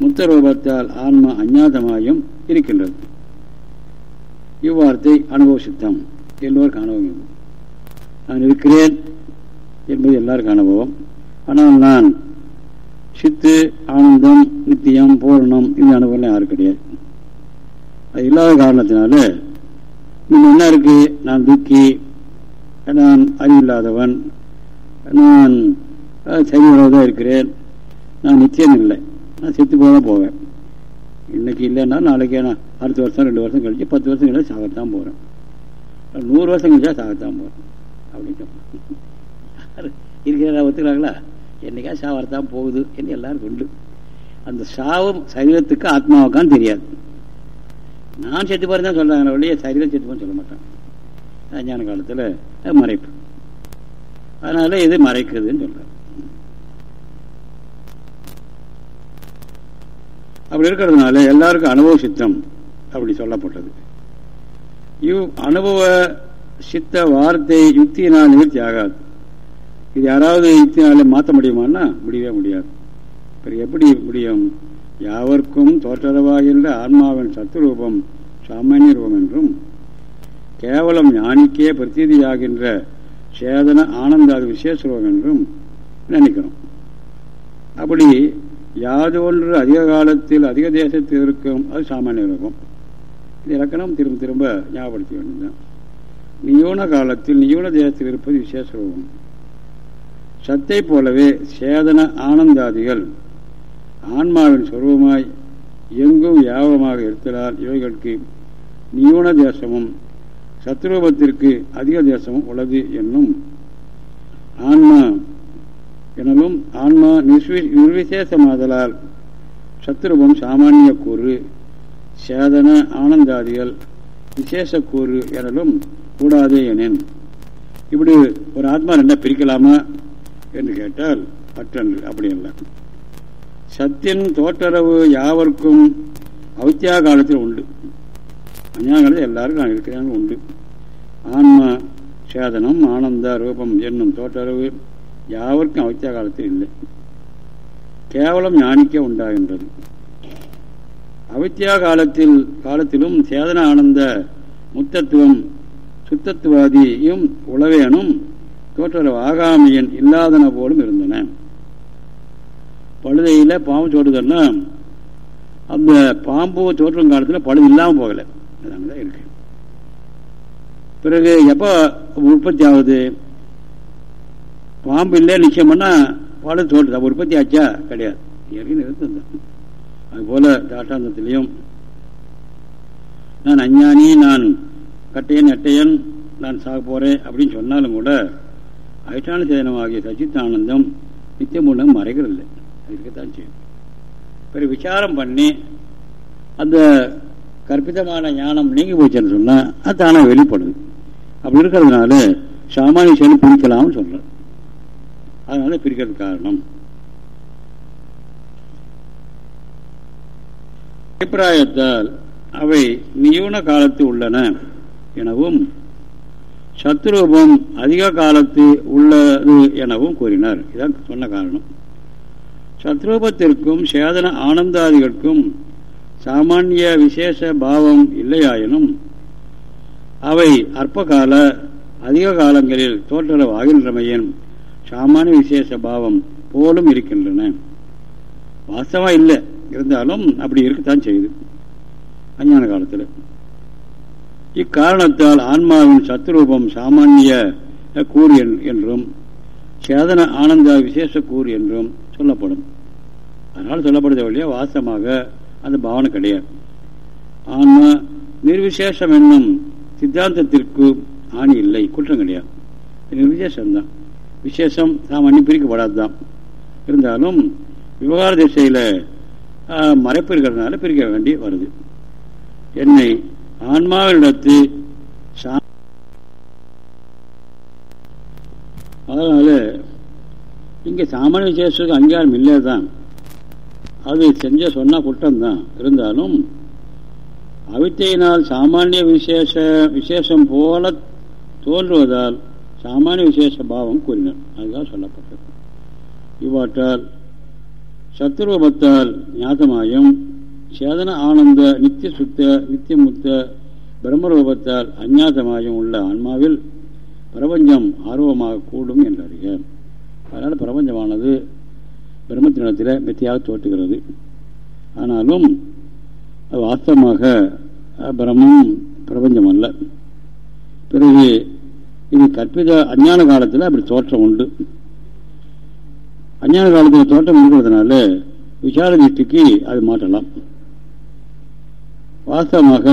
முத்தரூபத்தால் ஆன்மா அஞ்ஞாதமாயும் இருக்கின்றது. இவ்வார்த்தை அனுபவ சித்தம் எல்லோருக்கும் அனுபவம் நான் இருக்கிறேன் என்பது எல்லாருக்கும் அனுபவம் ஆனால் நான் சித்து ஆனந்தம் நித்தியம் பூரணம் இந்த அனுபவம் யாரும் கிடையாது. அது இல்லாத காரணத்தினால இன்னும் என்ன இருக்கு? நான் துக்கி நான் அறிவில்லாதவன் நான் சரிவரதான் இருக்கிறேன். நான் நிச்சயம் இல்லை. நான் செத்து போக தான் போவேன். இன்னைக்கு இல்லைன்னா நாளைக்கு நான் அடுத்த வருஷம் ரெண்டு வருஷம் கழிச்சு பத்து வருஷம் கழிச்சு சாகத்தான் போகிறேன் நூறு வருஷம் கழிச்சா சாகத்தான் போகிறேன் அப்படின்னு இருக்கிற ஒத்துக்கிறாங்களா? என்னைக்கா சாவரத்தான் போகுது என்று எல்லாரும் உண்டு. அந்த சாவம் சரீரத்துக்கு ஆத்மாவுக்கான்னு தெரியாது. நான் செத்து போகிறதா தான் வழியே ஒழிய சரீரம் செத்து போன்னு சொல்ல மாட்டான். அஞ்ஞான காலத்தில் மறைப்பு. அதனால் இது மறைக்குதுன்னு சொல்கிறேன் அப்படி இருக்கிறதுனால எல்லாருக்கும் அனுபவ சித்தம் அப்படி சொல்லப்பட்டது. இவ் அனுபவ சித்த வார்த்தை யுக்தியினால் நிவர்த்தி ஆகாது. இது யாராவது யுக்தினால மாற்ற முடியுமான்னா முடியவே முடியாது. எப்படி முடியும்? யாவர்க்கும் தோற்றரவாகின்ற ஆன்மாவின் சத்துரூபம் சாமானிய ரூபம் என்றும் கேவலம் ஞானிக்கே பிரதீதியாகின்ற சேதன ஆனந்தாது விசேஷ ரூபம் என்றும் நினைக்கிறோம். அப்படி யாது ஒன்று அதிக காலத்தில் அதிக தேசத்தில் இருக்கும் அது சாமானிய ரூபம் இது இலக்கணம் திரும்ப திரும்ப ஞாபகப்படுத்த வேண்டியதுதான். நியூன காலத்தில் நியூன தேசத்தில் இருப்பது விசேஷ ரூபம். சத்தை போலவே சேதன ஆனந்தாதிகள் ஆன்மாவின் சொருபமாய் எங்கும் யாபகமாக இருத்தலால் இவைகளுக்கு நியூன தேசமும் சத்ரூபத்திற்கு அதிக தேசமும் உள்ளது என்னும் ஆன்மா எனவும் ஆன்மா நிர்விசேஷமாதலால் சத்ருபம் சாமானிய கூறு சேதன ஆனந்தாதிகள் விசேஷ கூறு எனலும் கூடாதே எனேன். இப்படி ஒரு ஆத்மா ரெண்டா பிரிக்கலாமா என்று கேட்டால் அற்றன்று அப்படி அல்ல. சத்தின் தோற்றரவு யாவருக்கும் அவித்தியா காலத்தில் உண்டு. அஞ்ஞா காலத்தில் எல்லாருக்கும் நான் இருக்கிறேன் உண்டு. ஆன்மா சேதனம் ஆனந்த ரூபம் என்னும் தோற்றரவு யாவருக்கும் அவித்தியா காலத்தில் இல்லை. கேவலம் ஞானிக்க உண்டாகின்றது. அவித்தியா காலத்தில் காலத்திலும் சேதன ஆனந்த முத்தத்துவம் சுத்தத்துவாதியும் உளவேனும் தோற்ற ஆகாமியன் இல்லாதன போலும் இருந்தன. பழுதையில பாம்பு சோடுதல்னா அந்த பாம்பு தோற்றம் காலத்தில் பழுது இல்லாமல் போகலை. அதான் இருக்கு. பிறகு எப்போ உற்பத்தி ஆகுது? பாம்பு இல்லை நிச்சயம்னா பண்ணால் பழு உற்பத்தி ஆச்சா? கிடையாது. ஏற்கனவே நிறுத்தம் அதுபோல தாட்டாந்தத்திலையும் நான் அஞ்ஞானி நான் கட்டையன் எட்டையன் நான் சாக போறேன் அப்படின்னு சொன்னாலும் கூட அதிஷ்டான சேதனமாகிய சச்சித்தானந்தம் நித்தியம் மூலம் மறைகிறதில்லை. இருக்கத்தான் செய்யும். பிறகு விசாரம் பண்ணி அந்த கற்பிதமான ஞானம் நீங்கி போச்சுன்னு சொன்னால் அது தானாக வெளிப்படுது. அப்படி இருக்கிறதுனால சாமானிய செயல் பிடிக்கலாம்னு சொல்கிறேன் அதனால பிரிக்கிறது காரணம். அபிப்பிராயத்தால் அவை நியூன காலத்து உள்ளன எனவும் சத்ரூபம் அதிக காலத்து உள்ளது எனவும் கூறினார். இதான் சொன்ன காரணம். சத்ரூபத்திற்கும் சேதன ஆனந்தாதிகளுக்கும் சாமானிய விசேஷ பாவம் இல்லையாயினும் அவை அற்பகால அதிக காலங்களில் தோற்றளவாகின்றமையின். சாமானிய விசேஷ பாவம் போலும் இருக்கின்றன. வாஸ்தவா இல்லை. இருந்தாலும் அப்படி இருக்கத்தான் செய்யுது. அஞ்ஞான காலத்தில். இக்காரணத்தால் ஆன்மாவின் சத்ரூபம் சாமானிய கூறு என்றும் சேதன ஆனந்த விசேஷ கூறு என்றும் சொல்லப்படும். அதனால் சொல்லப்படுத வழியா வாசமாக அந்த பாவனை கிடையாது. ஆன்மா நிர்விசேஷம் என்னும் சித்தாந்தத்திற்கு ஆணி இல்லை. குற்றம் கிடையாது. நிர்விசேஷம்தான். விசேஷம் சாமானியம் பிரிக்கப்படாதுதான். இருந்தாலும் விவகார திசையில் மறைப்பு இருக்கிறதுனால பிரிக்க வேண்டி வருது. என்னை ஆன்மாவிடத்து அதனால இங்கே சாமானிய விசேஷத்துக்கு அங்கீகாரம் இல்லை தான் அது செஞ்ச சொன்னால் குற்றம்தான். இருந்தாலும் அவித்தையினால் சாமானிய விசேஷ விசேஷம் போல தோன்றுவதால் சாமானிய விசேஷ பாவம் கூறினர். அதுதான் சொல்லப்பட்டது. இவ்வாற்றால் சத்ருபத்தால் ஞாதமாயும் சேதன ஆனந்த நித்திய சுத்த நித்தியமுத்த பிரம்மரூபத்தால் அஞ்ஞாதமாயும் உள்ள ஆன்மாவில் பிரபஞ்சம் ஆர்வமாக கூடும் என்றறிய அதனால் பிரபஞ்சமானது பிரம்மத்தினத்தில் மெத்தியாக தோற்றுகிறது. ஆனாலும் அது வாஸ்தவமாக பிரம்மம் பிரபஞ்சம் அல்ல. பிறகு இது கற்பித அஞ்ஞான காலத்தில் அப்படி தோற்றம் உண்டு. அஞ்ஞான காலத்தில் தோற்றம் இருக்கிறதுனால விசால திருஷ்டிக்கு அது மாற்றலாம். வாஸ்தவமாக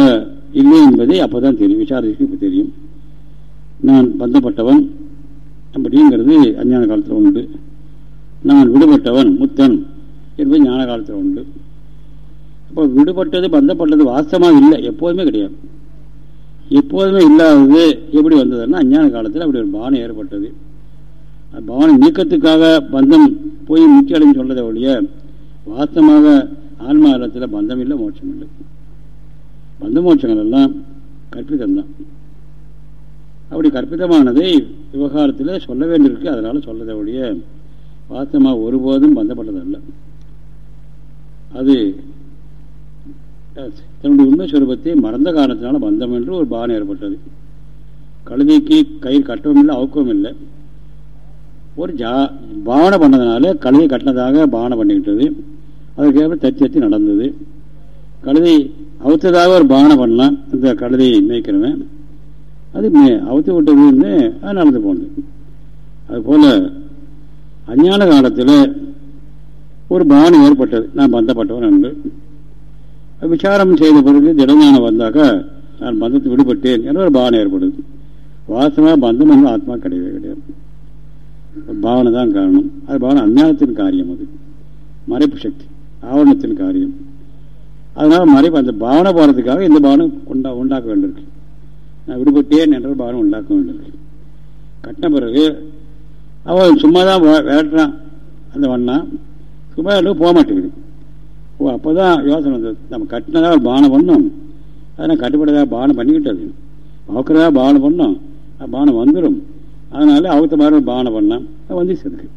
இல்லை என்பதை அப்போதான் தெரியும். விசார இப்போ தெரியும். நான் பந்தப்பட்டவன் அப்படிங்கிறது அஞ்ஞான காலத்தில் உண்டு. நான் விடுபட்டவன் முத்தன் என்பது ஞான காலத்தில் உண்டு. அப்போ விடுபட்டது பந்தப்பட்டது வாஸ்தமாக இல்லை எப்போதுமே கிடையாது. எப்போதுமே இல்லாதது எப்படி வந்ததுன்னா அஞ்ஞான காலத்தில் அப்படி ஒரு பானம் ஏற்பட்டது. பாவனை நீக்கத்துக்காக பந்தம் போய் முக்கிய அடைந்து சொல்றதை ஒழிய வாத்தமாக ஆன்மா காலத்தில் பந்தம் இல்லை மோட்சம் இல்லை. பந்த மோட்சங்கள் எல்லாம் கற்பிதம்தான் அப்படி கற்பிதமானதை விவகாரத்தில் சொல்ல வேண்டியிருக்கு. அதனால் சொல்லதை ஒழிய வாத்தமாக ஒருபோதும் பந்தப்பட்டதல்ல. அது தன்னுடைய உண்மை சுரூபத்தை மறந்த காரணத்தினால பந்தம் என்று ஒரு பாவனை ஏற்பட்டது. கழுதைக்கு கயிறு கட்டவும் இல்லை அவுக்கவும் இல்லை. ஒரு ஜா பாவனை பண்ணதுனால கழுதை கட்டினதாக பாவனை பண்ணிக்கிட்டது. அதுக்கேற்ப தத்தி தத்தி நடந்தது. கழுதை அவுத்ததாக ஒரு பாவனை பண்ணலாம் அந்த கழுதையை மேய்க்கிறவன். அது அவுத்து விட்டதுன்னு அது நடந்து போனது. அதுபோல் அஞ்ஞான காலத்தில் ஒரு பாவனை ஏற்பட்டது. நான் பந்தப்பட்டவன் என்று விசாரம் செய்த பிறகு திடஞானம் வந்தாக்கா நான் பந்தத்தை விடுபட்டேன் என்ற ஒரு பாவனை ஏற்படுது. வாசமாக பந்தம் என்று ஆத்மா கிடையவே கிடையாது. பாவனை தான் காரணம். அது பாவனை அஞ்ஞானத்தின் காரியம் அது. மறைப்பு சக்தி ஆவரணத்தின் காரியம். அதனால் மறைப்பு அந்த பாவனை போகிறதுக்காக இந்த பாவனை உண்டா உண்டாக்க வேண்டியிருக்கு. நான் விடுபட்டேன் என்ற பாவனை உண்டாக்க வேண்டியிருக்கு. கட்டின பிறகு அவன் சும்மா தான் விரட்டுறான். அந்த வண்ணா சும்மா போக மாட்டேங்குது. ஓ அப்போ தான் யோசனை வந்தது. நம்ம கட்டினதாக பானம் பண்ணோம். அதனால் கட்டுப்பட்டதாக பானம் பண்ணிக்கிட்டது. அவுக்கிறதா பானம் பண்ணோம். பானம் வந்துடும் அதனால அவுத்த மாதிரி பானம் பண்ணான் வந்து செதுக்கு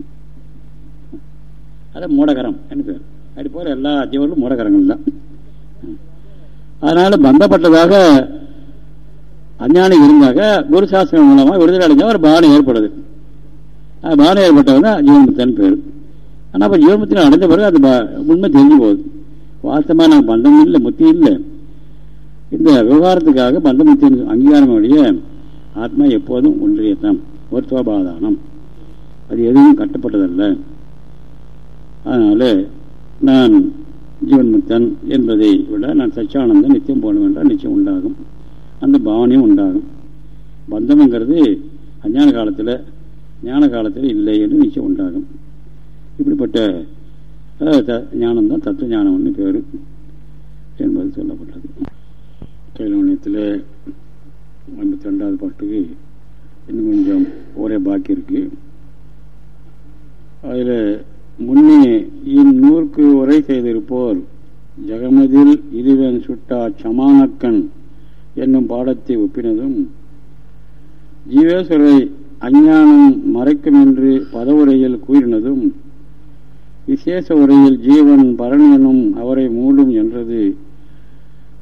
அது மூடகரம் என்ன பேர்? அப்படி போகிற எல்லா ஜீவர்களும் மூடகரங்கள் தான். அதனால் பந்தப்பட்டதாக அஞ்ஞானி இருந்தாக குரு சாஸ்திரம் மூலமாக விடுதலை அடைஞ்சால் ஒரு பானம் ஏற்படுது. பானம் ஏற்பட்டவங்க ஜீவன் தன் பேர். ஆனால் அப்போ ஜீவன்முத்தின் அடைந்த பிறகு அது உண்மை தெரிஞ்சு போகுது. வாஸ்தமாக நான் பந்தம் இல்லை முத்தி இல்லை. இந்த விவகாரத்துக்காக பந்தமுத்தின் அங்கீகாரம் வழிய ஆத்மா எப்போதும் ஒன்றியத்தான். சோபாதானம் அது எதுவும் கட்டப்பட்டதல்ல. அதனால் நான் ஜீவன் முத்தன் என்பதை விட நான் சச்சியானந்தன் நித்தியம் போகணும் என்றால் நிச்சயம் உண்டாகும். அந்த பாவனையும் உண்டாகும். பந்தம்ங்கிறது அஞ்ஞான காலத்தில் ஞான காலத்தில் இல்லை என்று நிச்சயம் உண்டாகும். இப்படிப்பட்ட ஞானம்தான் தத்துவ ஞானம்னு பேர் என்பது சொல்லப்பட்டது. கைலவணியத்தில் ஐம்பத்தி ரெண்டாவது பாட்டுக்கு இன்னும் கொஞ்சம் ஒரே பாக்கி இருக்கு. அதில் முன்னே இந்நூற்கு உரை செய்திருப்போர் ஜெகமதில் இதுவன் சுட்டா சமானக்கண் என்னும் பாடத்தை ஒப்பினதும் ஜீவேஸ்வரை அஞ்ஞானம் மறைக்கும் என்று பதவுரையில் கூறினதும் விசேஷ உரையில் ஜீவன் பரணியனும் அவரை மூடும் என்றது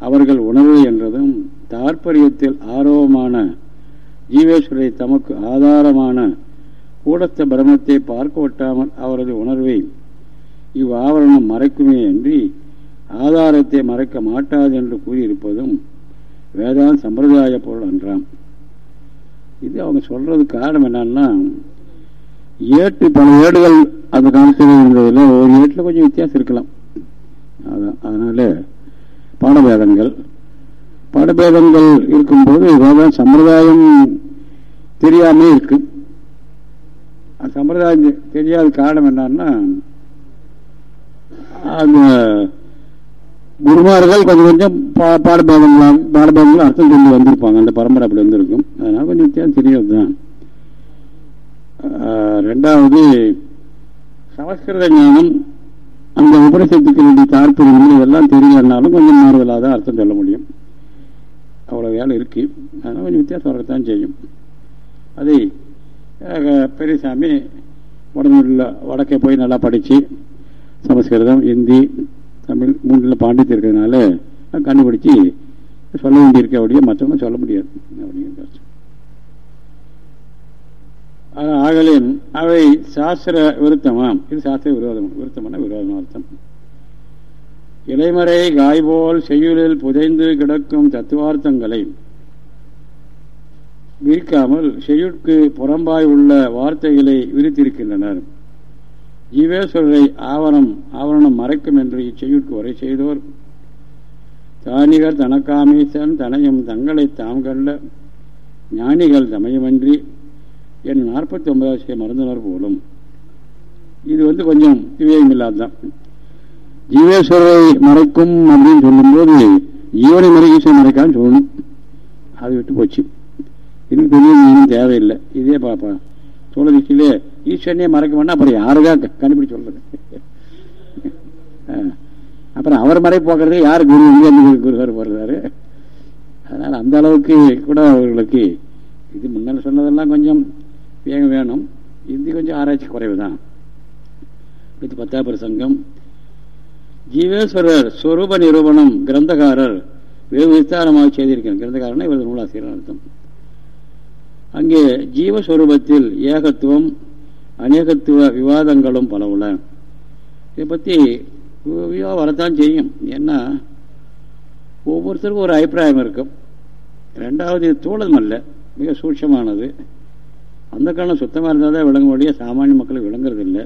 அவர்கள் உணர்வு என்றதும் தாற்பயத்தில் ஆர்வமான ஜீவேஸ்வரை தமக்கு ஆதாரமான கூடத்த பிரமத்தை பார்க்க ஒட்டாமல் அவரது உணர்வை இவ்வாவரணம் மறைக்குமே அன்றி ஆதாரத்தை மறைக்க மாட்டாது என்று கூறியிருப்பதும் வேதாந்த சம்பிரதாய பொருள் அன்றாம். இது அவங்க சொல்றது காரணம் என்னன்னா ஏட்டு பல ஏடுகள் அந்த காலத்தில் இருந்ததில் ஒரு ஏட்டில் கொஞ்சம் வித்தியாசம் இருக்கலாம். அதனால பாடபேதங்கள். பாடபேதங்கள் இருக்கும்போது வேதாந்த சம்பிரதாயம் தெரியாமே இருக்கு. சம்பிரதாயம் தெரியாத காரணம் என்னன்னா அந்த குருமார்கள் கொஞ்சம் கொஞ்சம் பாடபேதங்களாம் பாடபேதங்கள் அர்த்தம் சொல்லி வந்திருப்பாங்க. அந்த பரம்பரை அப்படி வந்திருக்கும். அதனால கொஞ்சம் வித்தியாசம் தெரியாது தான். ரெண்டாவது சமஸ்கிருத ஞானம் அந்த உபரிசத்துக்கு வேண்டிய தாற்பயங்கள் இதெல்லாம் தெரியலனாலும் கொஞ்சம் மாறுதலாக தான் அர்த்தம் சொல்ல முடியும். அவ்வளோ வேலை இருக்குது அதனால் கொஞ்சம் வித்தியாசம் வரத்தான் செய்யும். அதை பெரியசாமி உடம்புள்ள வடக்கே போய் நல்லா படித்து சமஸ்கிருதம் ஹிந்தி தமிழ் மூன்றில் பாண்டித்து இருக்கிறதுனால கண்டுபிடிச்சி சொல்ல வேண்டியிருக்க அப்படியே மற்றவங்க சொல்ல முடியாது. அப்படிங்கிறது ஆகலின் அவை சாஸ்திர விருத்தமாம். இது சாஸ்திர விரோதம். விருத்தமான விரோதம் அர்த்தம். இலைமறை காய்போல் செய்யுளில் புதைந்து கிடக்கும் தத்துவார்த்தங்களை விரிக்காமல் செய்யுட்கு புறம்பாய் உள்ள வார்த்தைகளை விரித்திருக்கின்றனர். ஜீவேஸ்வரரை ஆவணம் ஆவரணம் மறைக்கும் என்று இச்செய்யுட்கு உரை செய்தோர். தானிகர் தனக்காமீசன் தனையும் தங்களை தாம் கண்ட ஞானிகள் தமயமன்றி என் நாற்பத்தி ஒன்பதாம் மறந்தனர் போலும். இது வந்து கொஞ்சம் விவேகம் இல்லாதான் ஜீவேஸ்வரரை மறைக்கும் அப்படின்னு சொல்லும்போது ஜீவனை மறை ஈஸ்வரன் மறைக்கான்னு சொல்லணும். அது விட்டு போச்சு. இதுக்கு பெரிய மீனும் தேவையில்லை. இதே பாப்பா சோழதிஷ்டிலே ஈஸ்வரனே மறைக்க வேணா அப்புறம் யாருக்காக கண்டுபிடிச்சு சொல்றது? அப்புறம் அவர் மறை போக்குறது யார் குரு எங்கே குருவர் போடுறாரு அதனால அந்த அளவுக்கு கூட அவர்களுக்கு இது முன்னால் சொன்னதெல்லாம் கொஞ்சம் வேகம் வேணும் இது கொஞ்சம் ஆராய்ச்சி குறைவு தான் இது பத்தாபுர சங்கம் ஜீவேஸ்வரர் ஸ்வரூப நிரூபணம் கிரந்தகாரர் வெகு விஸ்தாரமாக செய்திருக்கிறார் கிரந்தகாரனா இவரது நூலாசிரியர் அர்த்தம் அங்கே ஜீவஸ்வரூபத்தில் ஏகத்துவம் அநேகத்துவ விவாதங்களும் பல உள்ள இதை பற்றி விவாதம் வரத்தான் செய்யும் ஏன்னா ஒவ்வொருத்தருக்கும் ஒரு அபிப்பிராயம் இருக்கும் ரெண்டாவது இது தூளம் அல்ல மிக சூட்சமானது அந்த காலம் சுத்தமாக இருந்தால் தான் விளங்க முடிய சாமானிய மக்களுக்கு விளங்குறது இல்லை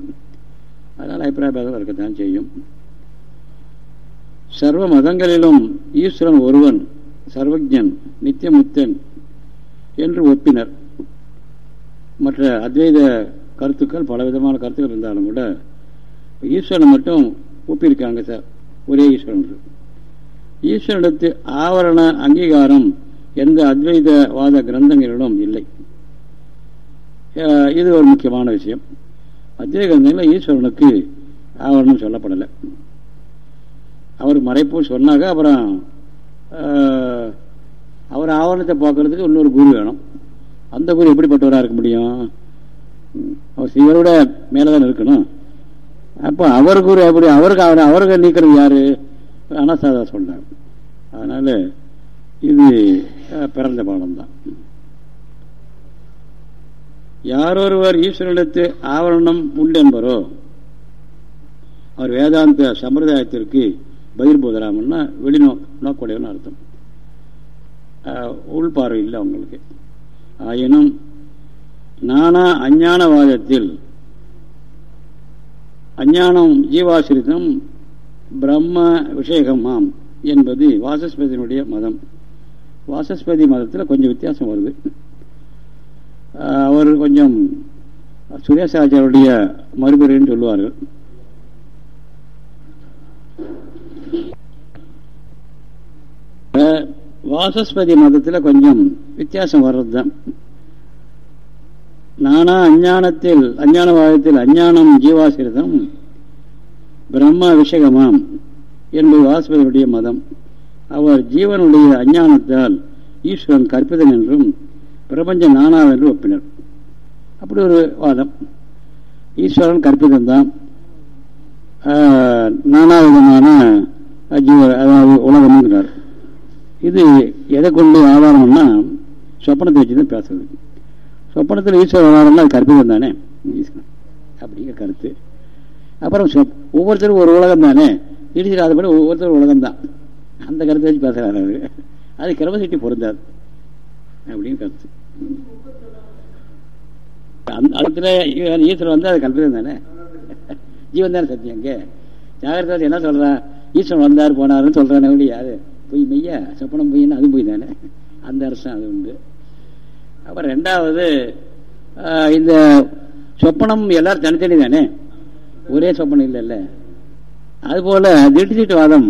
அதனால் அபிப்பிராய பேதம் இருக்கத்தான் செய்யும். சர்வ மதங்களிலும் ஈஸ்வரன் ஒருவன் சர்வஜன் நித்தியமுத்தன் என்று ஒப்பினர். மற்ற அத்வைத கருத்துக்கள் பல விதமான கருத்துக்கள் இருந்தாலும் கூட ஈஸ்வரன் மட்டும் ஒப்பியிருக்காங்க சார். ஒரே ஈஸ்வரன். ஈஸ்வரனுக்கு ஆவரண அங்கீகாரம் எந்த அத்வைதவாத கிரந்தங்களிலும் இல்லை. இது ஒரு முக்கியமான விஷயம். அத்வைத கிரந்தங்களில் ஈஸ்வரனுக்கு ஆவரணம் சொல்லப்படலை. அவர் மறைப்பு சொன்னாக்க அப்புறம் அவர் ஆவரணத்தை பார்க்கறதுக்கு இன்னொரு குரு வேணும். அந்த குரு எப்படிப்பட்டவராக இருக்க முடியும்? அவர் சிவரோட மேலே தான் இருக்கணும். அப்போ அவர் குரு எப்படி அவருக்கு அவர் அவருக்கு நீக்கிறது யாரு? அனசாதா சொன்னார் அதனால இது பிறந்த பாடம்தான். யாரொருவர் ஈஸ்வரனிடத்து ஆவரணம் உண்டென்பரோ அவர் வேதாந்த சம்பிரதாயத்திற்கு பதில் போதராமன்னா வெளிநோ நோக்கக்கூடியவன் அர்த்தம். உள்பார்வை இல்லை அவங்களுக்கு. ஆயினும் நானா அஞ்ஞானவாதத்தில் அஞ்ஞானம் ஜீவாசிரிதம் பிரம்ம விஷேகமாம் என்பது வாசஸ்பதியினுடைய மதம். வாசஸ்பதி மதத்தில் கொஞ்சம் வித்தியாசம் வருது. அவர் கொஞ்சம் சுரேஷாச்சாருடைய மறுபடின்னு சொல்லுவார்கள். வாசஸ்பதி மதத்தில் கொஞ்சம் வித்தியாசம் வர்றது தான் நானா அஞ்ஞானத்தில் அஞ்ஞானவாதத்தில் அஞ்ஞானம் ஜீவாசிரிதம் பிரம்ம விஷயமாம் என்பது வாசஸ்பதியுடைய மதம். அவர் ஜீவனுடைய அஞ்ஞானத்தால் ஈஸ்வரன் கற்பிதன் என்றும் பிரபஞ்ச என்று ஒப்பினர். அப்படி ஒரு வாதம். ஈஸ்வரன் கற்பிதம் நானா நானாவிதமான ஜீவ அதாவது உலகம்ங்கிறார் இது எதை கொண்டு ஆதாரம்னா சொப்பனத்தை வச்சு தான் பேசுறது. சொப்பனத்தில் ஈஸ்வர ஆதாரம்னா அது கற்பிதம் தானே ஈஸ்வரன். அப்படிங்கிற கருத்து. அப்புறம் ஒவ்வொருத்தரும் ஒரு உலகம் தானே? இடிச்சிடாதபடி ஒவ்வொருத்தரும் உலகம் தான். அந்த கருத்தை வச்சு பேசுகிறாரு அவரு. அது கிரமசிட்டி பொருந்தாது. அப்படின்னு கருத்து. அந்த ஈஸ்வரன் வந்து அது கல்பிதம் தானே ஜீவன் தானே சத்தியம் அங்கே. ஜாகிரதாஸ் என்ன சொல்றான்? ஈஸ்வரன் வந்தார் போனாருன்னு சொல்றானே ஒழிய யாரு பொய் மெய்யா? சொப்பனம் பொய்ன்னு அது பொய் தானே. அந்த அரசம் அது உண்டு. அப்புறம் ரெண்டாவது இந்த சொப்பனம் எல்லாரும் தனித்தனி தானே? ஒரே சொப்பனம் இல்லைல்ல. அதுபோல திட்டு திட்டு வாதம்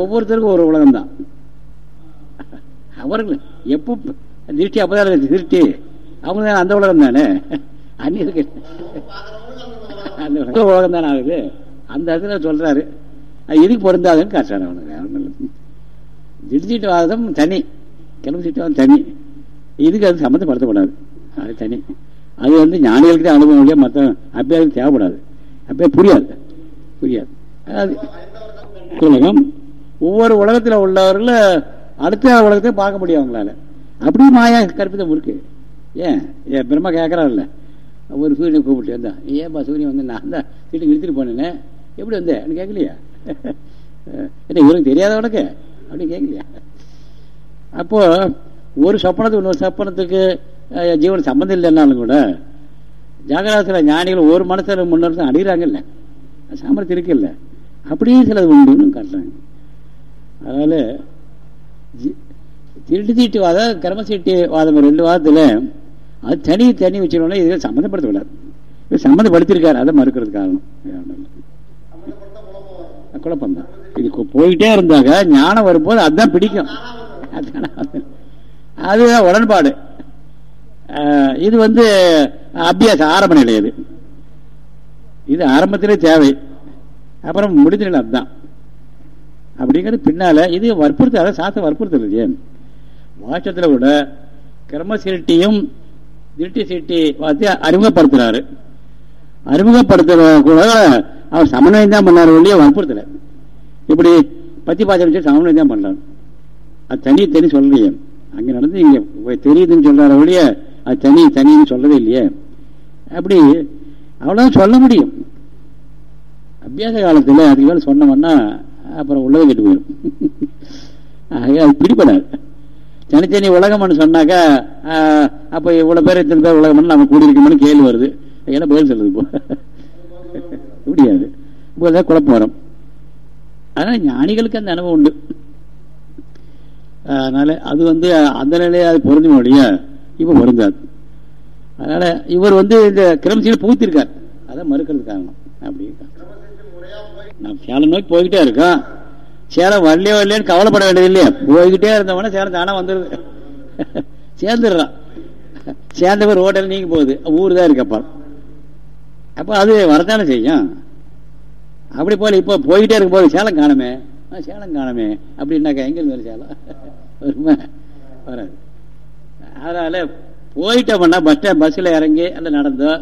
ஒவ்வொருத்தருக்கும் ஒரு உலகம் தான் அவர்கள் எப்போ திருஷ்டி அப்பதான் திருஷ்டி அவங்க தான் அந்த உலகம் தானே? அந்நிய அந்த உலகம் தானே ஆகுது? அந்த இடத்துல சொல்றாரு. அது எதுக்கு பொருந்தாதுன்னு காட்டுறாரு அவனுக்கு திடீட்டு தனி. கிளம்பு திட்டம் தனி. இதுக்கு அது சம்மந்தப்படுத்தப்படாது. அது தனி. அது வந்து ஞானிகளுக்கு தான் அனுபவம் இல்லையா? மற்ற அப்பயாவுக்கு தேவைப்படாது. அப்பயே புரியாது. புரியாது. அதாவது உலகம் ஒவ்வொரு உலகத்தில் உள்ளவர்கள் அடுத்த உலகத்தை பார்க்க முடியும் அவங்களால. அப்படி மாயா கற்பிதம் இருக்கு ஏன்? ஏன் பிரம்மா கேட்கறாருல்ல ஒரு சூரியனை கூப்பிட்டு வந்தா ஏன்பா சூரியன் வந்து நான் தான் சீட்டு இழுத்துட்டு போனேன். எப்படி வந்தேன் கேட்கலையா என்ன இவருக்கு தெரியாத உனக்கு? அப்படின்னு கேட்கலையா அப்போ ஒரு சொப்பனத்துக்கு இன்னொரு சொப்பனத்துக்கு ஜீவன் சம்பந்தம் இல்லைன்னாலும் கூட ஜாகராசில் ஞானிகள் ஒரு மனசில் முன்னோர் அடிக்கிறாங்கல்ல. சாமர்த்தியம் இருக்குல்ல. அப்படியே சிலது உண்டுன்னு காட்டுறாங்க. அதனால திருட்டு தீட்டு வாதம் கிரமசீட்டு வாதம் ரெண்டு வாதத்தில் அது தனி தனி வச்சுருவோம்னா இதில் சம்மந்தப்படுத்தக்கூடாது. இது சம்மந்தப்படுத்திருக்காரு அதை மறுக்கிறது காரணம். குழப்பம் தான் இது போயிட்டே இருந்தாங்க ஞானம் வரும்போது அதுதான் பிடிக்கும். அதுதான் உடன்பாடு. இது வந்து அபியாசம் ஆரம்ப நிலை இது இது ஆரம்பத்திலே தேவை. அப்புறம் முடிந்த நிலை அதுதான். அப்படிங்கிறது பின்னால இது வற்புறுத்த சாத்த வற்புறுத்தல் ஏன்? வாட்சத்தில் கூட கிரம சீட்டியும் திருட்டி சீட்டி பார்த்து அறிமுகப்படுத்துறாரு. அறிமுகப்படுத்துற கூட அவர் சமன்வயம் தான் பண்ணாரு ஒழிய வற்புறுத்தல. இப்படி பத்தி பாத்திரம் சமன்வயம் தான் பண்ணார் அது தனி தனி சொல்லலையே. அங்க நடந்து இங்க தெரியுதுன்னு சொல்றாரு ஒழிய அது தனி தனின்னு சொல்லவே இல்லையே. அப்படி அவ்வளவுதான் சொல்ல முடியும். அபியாச காலத்தில் அதுக்கு மேலே சொன்னோம்னா அப்புறம் உள்ளதை கெட்டு போயிடும். அது பிடிப்படாது தனித்தனி உலகம்னு சொன்னாக்கா அப்போ இவ்வளோ பேர் இத்தனை பேர் உலகம்னு நம்ம கூடியிருக்கோம்னு கேள்வி வருது. ஏன்னா பதில் சொல்லுது இப்போ முடியாது. இப்போதான் குழப்பம் வரும். அதனால் ஞானிகளுக்கு அந்த அனுபவம் உண்டு. அதனால அது வந்து அந்த நிலையை அது பொருந்தும் வழியா இப்போ பொருந்தாது அதனால இவர் வந்து இந்த கிரமசீல புகுத்திருக்கார். அதான் மறுக்கிறது காரணம். அப்படி. நான் சேலம் நோக்கி போய்கிட்டே இருக்கோம். சேலம் வரலையோ இல்லையான்னு கவலைப்பட வேண்டியது இல்லையா போய்கிட்டே இருந்தவொடனே சேலம் தானா வந்துடுது சேர்ந்துடுறான். சேர்ந்தவர் ரோட்டில் நீங்க போகுது. ஊர் தான் இருக்கு அப்போ. அப்போ அது வரத்தானே செய்யும். அப்படி போல இப்போ போயிட்டே இருக்கும் போது சேலம் காணுமே. சேலம் காணுமே. அப்படின்னாக்கா எங்கே இருந்து சேலம்? வருமா? வராது. அதனால போயிட்டோம்னா பஸ் ஸ்டாண்ட் பஸ்ஸில் இறங்கி அல்ல நடந்தோ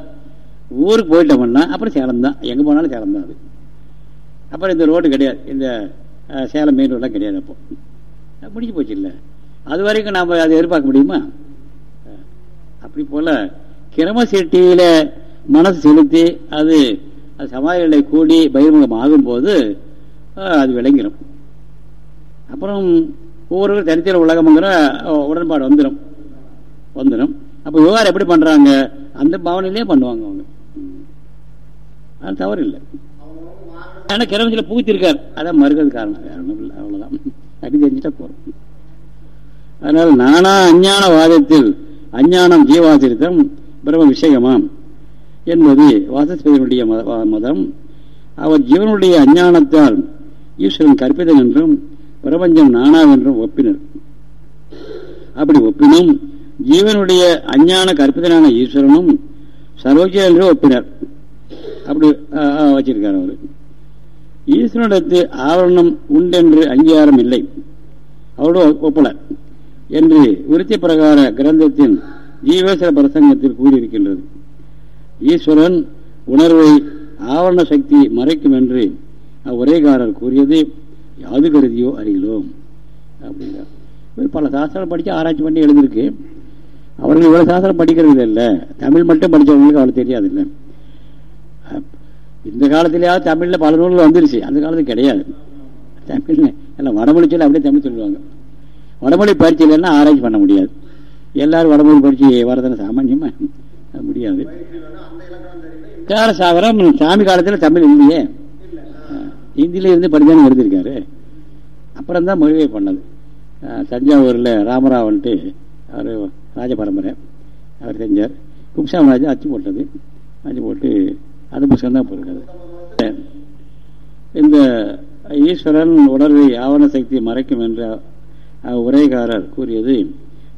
ஊருக்கு போயிட்டோம்னா அப்புறம் சேலம் தான். எங்கே போனாலும் சேலம் தான் அது. அப்புறம் இந்த ரோடு கிடையாது. இந்த சேலம் மெயின் ரோடெலாம் கிடையாது அப்போ. முடிஞ்சு போச்சு இல்லை. அது வரைக்கும் நாம் அதை எதிர்பார்க்க முடியுமா? அப்படி போல் கிரம சிட்டியில் மனசு செலுத்தி அது அது சமாதிகளை கூடி பகிர்முகம் ஆகும்போது அது விளங்கிடும் அப்புறம் ஒவ்வொரு தனித்தர உலகம்ங்கிற உடன்பாடு வந்துடும் வந்துடும் அப்போ விவகாரம் எப்படி பண்ணுறாங்க அந்த பாவனையிலே பண்ணுவாங்க அவங்க. அது தவறு இல்லை ஆனால் கிரமத்தில் பூத்திருக்கார் அதான் மறுக்கிறது காரணம். வேற ஒன்றும் இல்லை. அவ்வளோதான் அப்படி தெரிஞ்சுட்டா போகிறோம் அதனால் நானா அஞ்ஞான வாதத்தில் அஞ்ஞானம் ஜீவாசிரித்தம் பிரம்ம விஷயமாம் என்பது வாசஸ்பதியினுடைய மதம். அவர் ஜீவனுடைய அஞ்ஞானத்தால் ஈஸ்வரன் கற்பிதன் என்றும் பிரபஞ்சம் நானாவென்றும் ஒப்பினர். அப்படி ஒப்பினும் ஜீவனுடைய அஞ்ஞான கற்பிதனான ஈஸ்வரனும் சர்வஜ என்று ஒப்பினர். அப்படி வச்சிருக்கார் அவர். ஈஸ்வரனிடத்து ஆவரணம் உண்டென்று அங்கீகாரம் இல்லை. அவரோட ஒப்பல. என்று விருத்தி பிரகார கிரந்தத்தின் ஜீவேஸ்வர பிரசங்கத்தில் கூறியிருக்கின்றது. ஈஸ்வரன் உணர்வை ஆவரண சக்தி மறைக்கும் என்று உரைகாரர் கூறியது யாது கருதியோ அறிகிறோம். அப்படிங்கிறார். பல சாஸ்திரம் படித்து ஆராய்ச்சி பண்ணி எழுதியிருக்கு. அவர்கள் இவ்வளவு சாஸ்திரம் படிக்கிறது இல்லை தமிழ் மட்டும் படித்தவங்களுக்கு அவ்வளோ தெரியாது இல்லை இந்த காலத்திலேயாவது தமிழில் பல நூல்கள் வந்துருச்சு. அந்த காலத்தில் கிடையாது. தமிழ் எல்லாம் வடமொழி சொல்லி அப்படியே தமிழ் சொல்லுவாங்க. வடமொழி பயிற்சி இல்லைன்னா ஆராய்ச்சி பண்ண முடியாது. எல்லாரும் வடமொழி பயிற்சி வரதுன்னு சாமான்யமா முடியாது. சாகரம் சாமி காலத்தில் தமிழ் இல்லையே. ஹிந்தியில இருந்து படித்தானே எழுதியிருக்காரு. அப்புறம் தான் மொழிவை பண்ணது. தஞ்சாவூரில் ராமராவன்ட்டு அவர் ராஜ பரம்பரை. அவர் செஞ்சார். குப்சாமராஜா அச்சு போட்டது. அச்சு போட்டு அந்த புத்தகம் போயிருக்காது இந்த ஈஸ்வரன் உணர்வை யாவன சக்தி மறைக்கும் என்ற உரைகாரர் கூறியது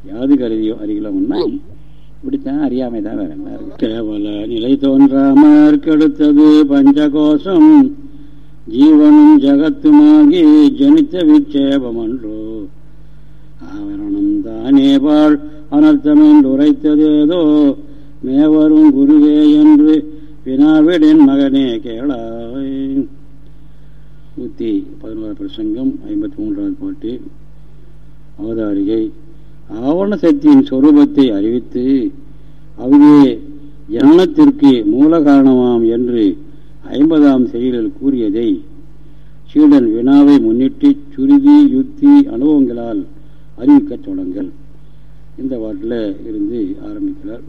யாது கருதியோ அறிகலம்னா இப்படித்தான் அறியாமை தான் வேற கேவல நிலை தோன்றாமற்கெடுத்தது பஞ்சகோஷம் ஜீவனும் ஜகத்துமாகி ஜனித்த விட்சேபம் அன்றோ ஆவரணம் தானே வாழ் அனர்த்தம் என்று உரைத்ததேதோ மேவரும் குருவே என்று வினாவிடின் மகனே கேளாய் நூத்தி பதினோரா பிரசங்கம் ஐம்பத்தி மூன்றாவது பாட்டு. அவதாரிகை ஆவண சக்தியின் சொரூபத்தை அறிவித்து அவையே ஜனனத்திற்கு மூல காரணமாம் என்று ஐம்பதாம் செயலில் கூறியதை சீடன் வினாவை முன்னிட்டு சுருதி யுக்தி அனுபவங்களால் அறிவிக்கத் தொடங்கள். இந்த வாட்டில் இருந்து ஆரம்பிக்கிறார்.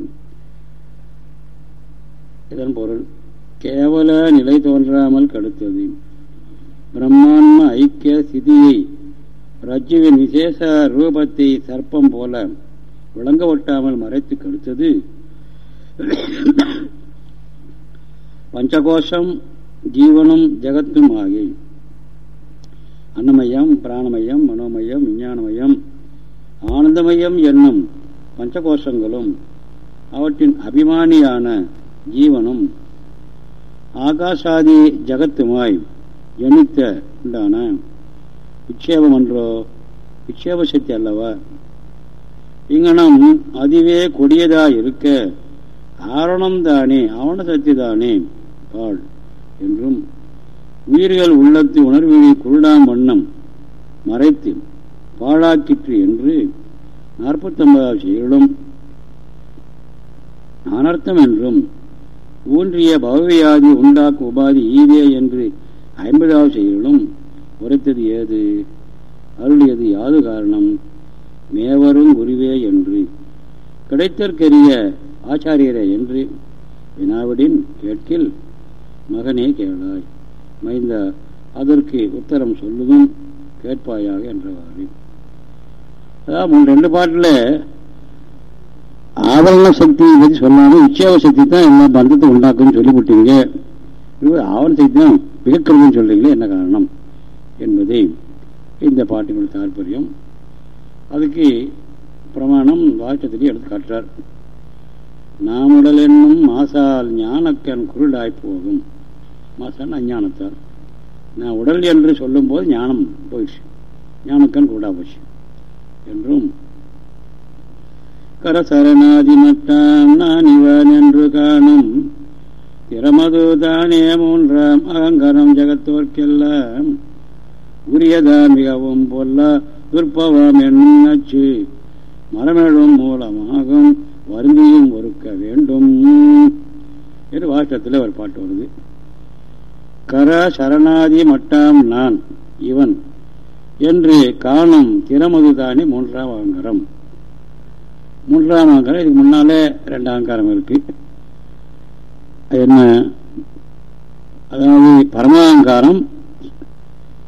இதன் பொருள் கேவல நிலை தோன்றாமல் கடுத்தது. பிரம்மாண்ம ஐக்கிய சிதியை ரஜுவின் விசேஷ ரூபத்தை சர்ப்பம் போல விளங்க ஒட்டாமல் மறைத்து கடுத்தது. பஞ்சகோஷம் ஜீவனும் ஜெகத்தும் ஆகி அன்னமயம் பிராணமயம் மனோமயம் விஞ்ஞானமயம் ஆனந்தமயம் என்னும் பஞ்சகோஷங்களும் அவற்றின் அபிமானியான ஜீவனும் ஆகாசாதி ஜகத்துமாய் ஜனித்த உண்டான விக்ஷேபம் என்றோ விக்ஷேப சக்தி அல்லவா? இங்கனம் அதுவே கொடியதா இருக்க ஆரணம் தானே ஆவண சக்தி தானே பால் என்றும் உயிர்கள் உள்ளத்து உணர்வினை குருடாம் வண்ணம் மறைத்து பாழாக்கிற்று என்று நாற்பத்தி ஒன்பதாவது செயலும் அனர்த்தம் என்றும் ஊன்றிய பவவியாதி உண்டாக்கும் உபாதி ஈதே என்று ஐம்பதாவது செயலும் உரைத்தது ஏது? அருளியது யாது காரணம்? மேவரும் குருவே என்று. கிடைத்தற்கரிய ஆச்சாரியரே என்று வினாவிடின் கேட்கில் மகனே கேளாய். மைந்த அதற்கு உத்தரம் சொல்லுதும் கேட்பாயாக என்றவாறு. அதாவது ரெண்டு பாட்டில் ஆவரண சக்தி பற்றி சொல்லாமல் உச்சேவ சக்தி தான் எல்லா பந்தத்தை உண்டாக்குன்னு சொல்லிவிட்டீங்க ஆவரண சக்தி தான் மிகக்கிறதுன்னு சொல்றீங்களே என்ன காரணம்? என்பதை இந்த பாட்டினுடைய தாற்பயம். அதுக்கு பிரமாணம் வாழ்க்கத்திலே எடுத்து காட்டுறார். நாமுடல் என்னும் மாசால் ஞானக்கண் குருடாய் போகும். மாசான் அஞ்ஞானத்தால். நான் உடல் என்று சொல்லும்போது ஞானம் போயிடுச்சு. ஞானக்கண் குருடா போச்சு. என்றும் கரசரணாதிமட்டாம் நான் இவன் என்று காணும் திறமதுதானே மூன்றாம் அகங்கரம் ஜெகத்தோர்க்கெல்லாம். உரியதா மிகவும் பொல்ல துற்பவம் என்னச்சு மரமெழும் மூலமாகும் வருந்தியும் ஒருக்க வேண்டும். என்று வாஷ்டத்தில் ஒரு பாட்டு வருது. கர சரணாதி மட்டாம் நான் இவன். என்று காணும் திறமதுதானே மூன்றாம் அகங்கரம். மூன்றாம் அகங்காரம் இதுக்கு முன்னாலே ரெண்டு அகங்காரம் இருக்கு. என்ன? அதாவது பரமாங்காரம்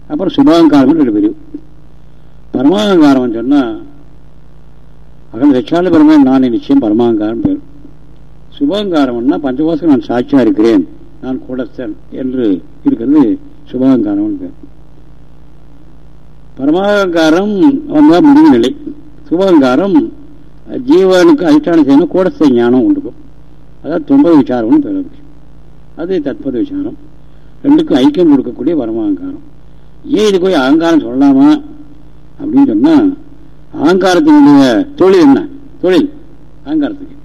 அப்புறம் சுபாங்காரம் ரெண்டு பிரிவு பரமாங்காரம் சொன்னால் அகல் லட்சால பெருமை நான் நிச்சயம் பரமாங்காரம் பேர். சுபாங்காரம்னா பஞ்சகோசம் நான் சாட்சியாக இருக்கிறேன் நான் கூடஸ்தன் என்று இருக்கிறது சுபாங்காரம் பேர். பரமாங்காரம் வந்தால் முடிவு நிலை. சுபாங்காரம் ஜீவனுக்கு அதிஷ்டானம் செய்யணும் கூடஸ்த ஞானம் உண்டுக்கும் அதாவது தொம்பது விசாரம்னு பேர் அது தற்பது விசாரம். ரெண்டுக்கும் ஐக்கியம் கொடுக்கக்கூடிய பரமாங்காரம் ஏன் இது போய் அகங்காரம் சொல்லலாமா? அப்படின்னு சொன்னால் அகங்காரத்தினுடைய தொழில் என்ன? தொழில் அகங்காரத்துக்கு.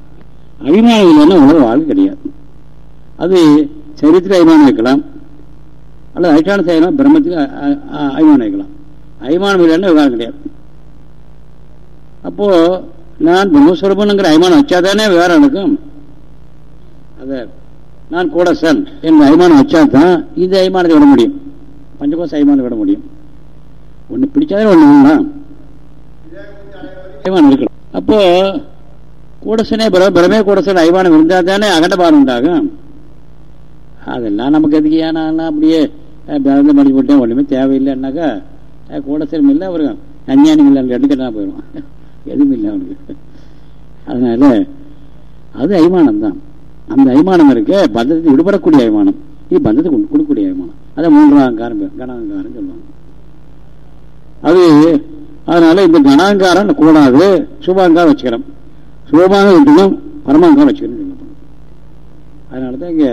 அபிமானம் இல்லைன்னா உலக வாழ்க்கை கிடையாது. அது சரித்திர அபிமானம் வைக்கலாம் அல்லது அதிஷ்டான செய்யலாம் பிரம்மத்துக்கு அபிமானம் வைக்கலாம் அபிமானம் இல்லைன்னா விவகாரம் கிடையாது. அப்போ நான் பிரம்மஸ்வரூபனுங்கிற அபிமானம் வச்சாதானே விவகாரம் நடக்கும்? அத நான் கூட சன் என்ற அபிமானம் வச்சா தான் இந்த அபிமானத்தை விட முடியும். பஞ்சகோச அபிமானம் விட முடியும். ஒன்று பிடிச்சாதான் ஒன்று வேணும் அபிமானம் இருக்கணும். அப்போ கூடசனே பிரமே கூடசன் அபிமானம் இருந்தால் தானே அகண்டபாரம் உண்டாகும். அதெல்லாம் நமக்கு எதுக்கு? ஏன்னா அப்படியே பிறந்த மணி போட்டேன். ஒன்றுமே தேவையில்லைன்னாக்கா கூடசனம் இல்லை அவருக்கு அஞ்ஞானம் இல்லை ரெண்டு கட்டணா போயிடும் எதுவும் இல்லை அவனுக்கு அதனால அது அபிமானம் தான் அந்த அய்மானம் இருக்க பந்தத்தை விடுபடக்கூடிய அய்மானம் இது பந்தத்தை கொடுக்கக்கூடிய அய்மானம் அதை மூன்றாம் காரம் கணாங்காரம் சொல்லுவாங்க. அது அதனால இந்த கணாங்காரம் கூடாது சுபாங்காரம் வச்சுக்கிறோம். சுபமாக விட்டுணும் பரமாங்காரம் வச்சுக்கணும் அதனால தான் இங்கே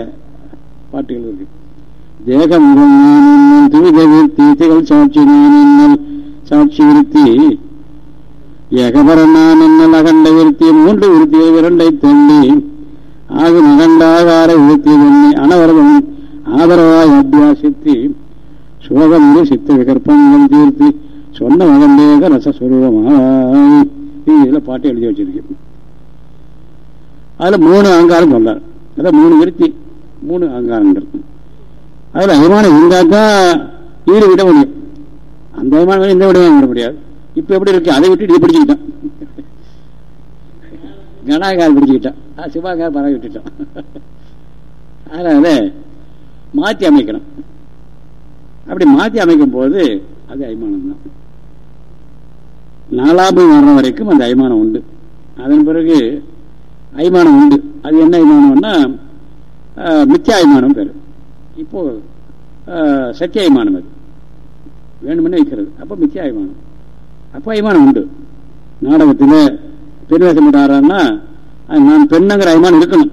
பாட்டுகள் இருக்கு. தேகம் துவித விருத்தி சாட்சி சாட்சி விருத்தி. ஏகபரனான் என்னல் அகண்ட விருத்தி மூன்று விருத்தியை இரண்டை தள்ளி ஆகும் அகண்டாகார விருத்தி தண்ணி அனவரதம் ஆதரவாய் அபியாசித்து சோகமுறை சித்த விகற்பங்கள் தீர்த்து சொன்ன மகண்டேக ரசஸ்வரூபமாய் இதில் பாட்டு எழுதி வச்சிருக்கேன். அதுல மூணு அங்காரம் சொல்றார் அதான் மூணு விருத்தி மூணு அங்காரங்கள் அதுல அபிமானம் இருந்தா தான் ஈடு விட முடியும். அந்த அபிமானம் இந்த விடவே விட முடியாது. இப்ப எப்படி இருக்கு அதை விட்டு இது பிடிச்சுக்கிட்டான். கனாகால் பிடிச்சுக்கிட்டான். சிவாகால் பரவ விட்டுட்டான். அதனால மாற்றி அமைக்கணும். அப்படி மாற்றி அமைக்கும் போது அது அய்மானம் தான். நாலாபம் மரணம் வரைக்கும் அந்த அய்மானம் உண்டு. அதன் பிறகு அய்மானம் உண்டு. அது என்ன அய்மானம்னா மித்தியா அய்மானம் பேர். இப்போ சத்திய அய்மானம் அது. வேணுமென்னு வைக்கிறது. அப்போ மித்திய அய்மானம் அப்போ அபிமானம் உண்டு. நாடகத்தில் பெண் வேஷம் போட்டாரான்னா நான் பெண்ணுங்கிற அபிமானம் இருக்கணும்.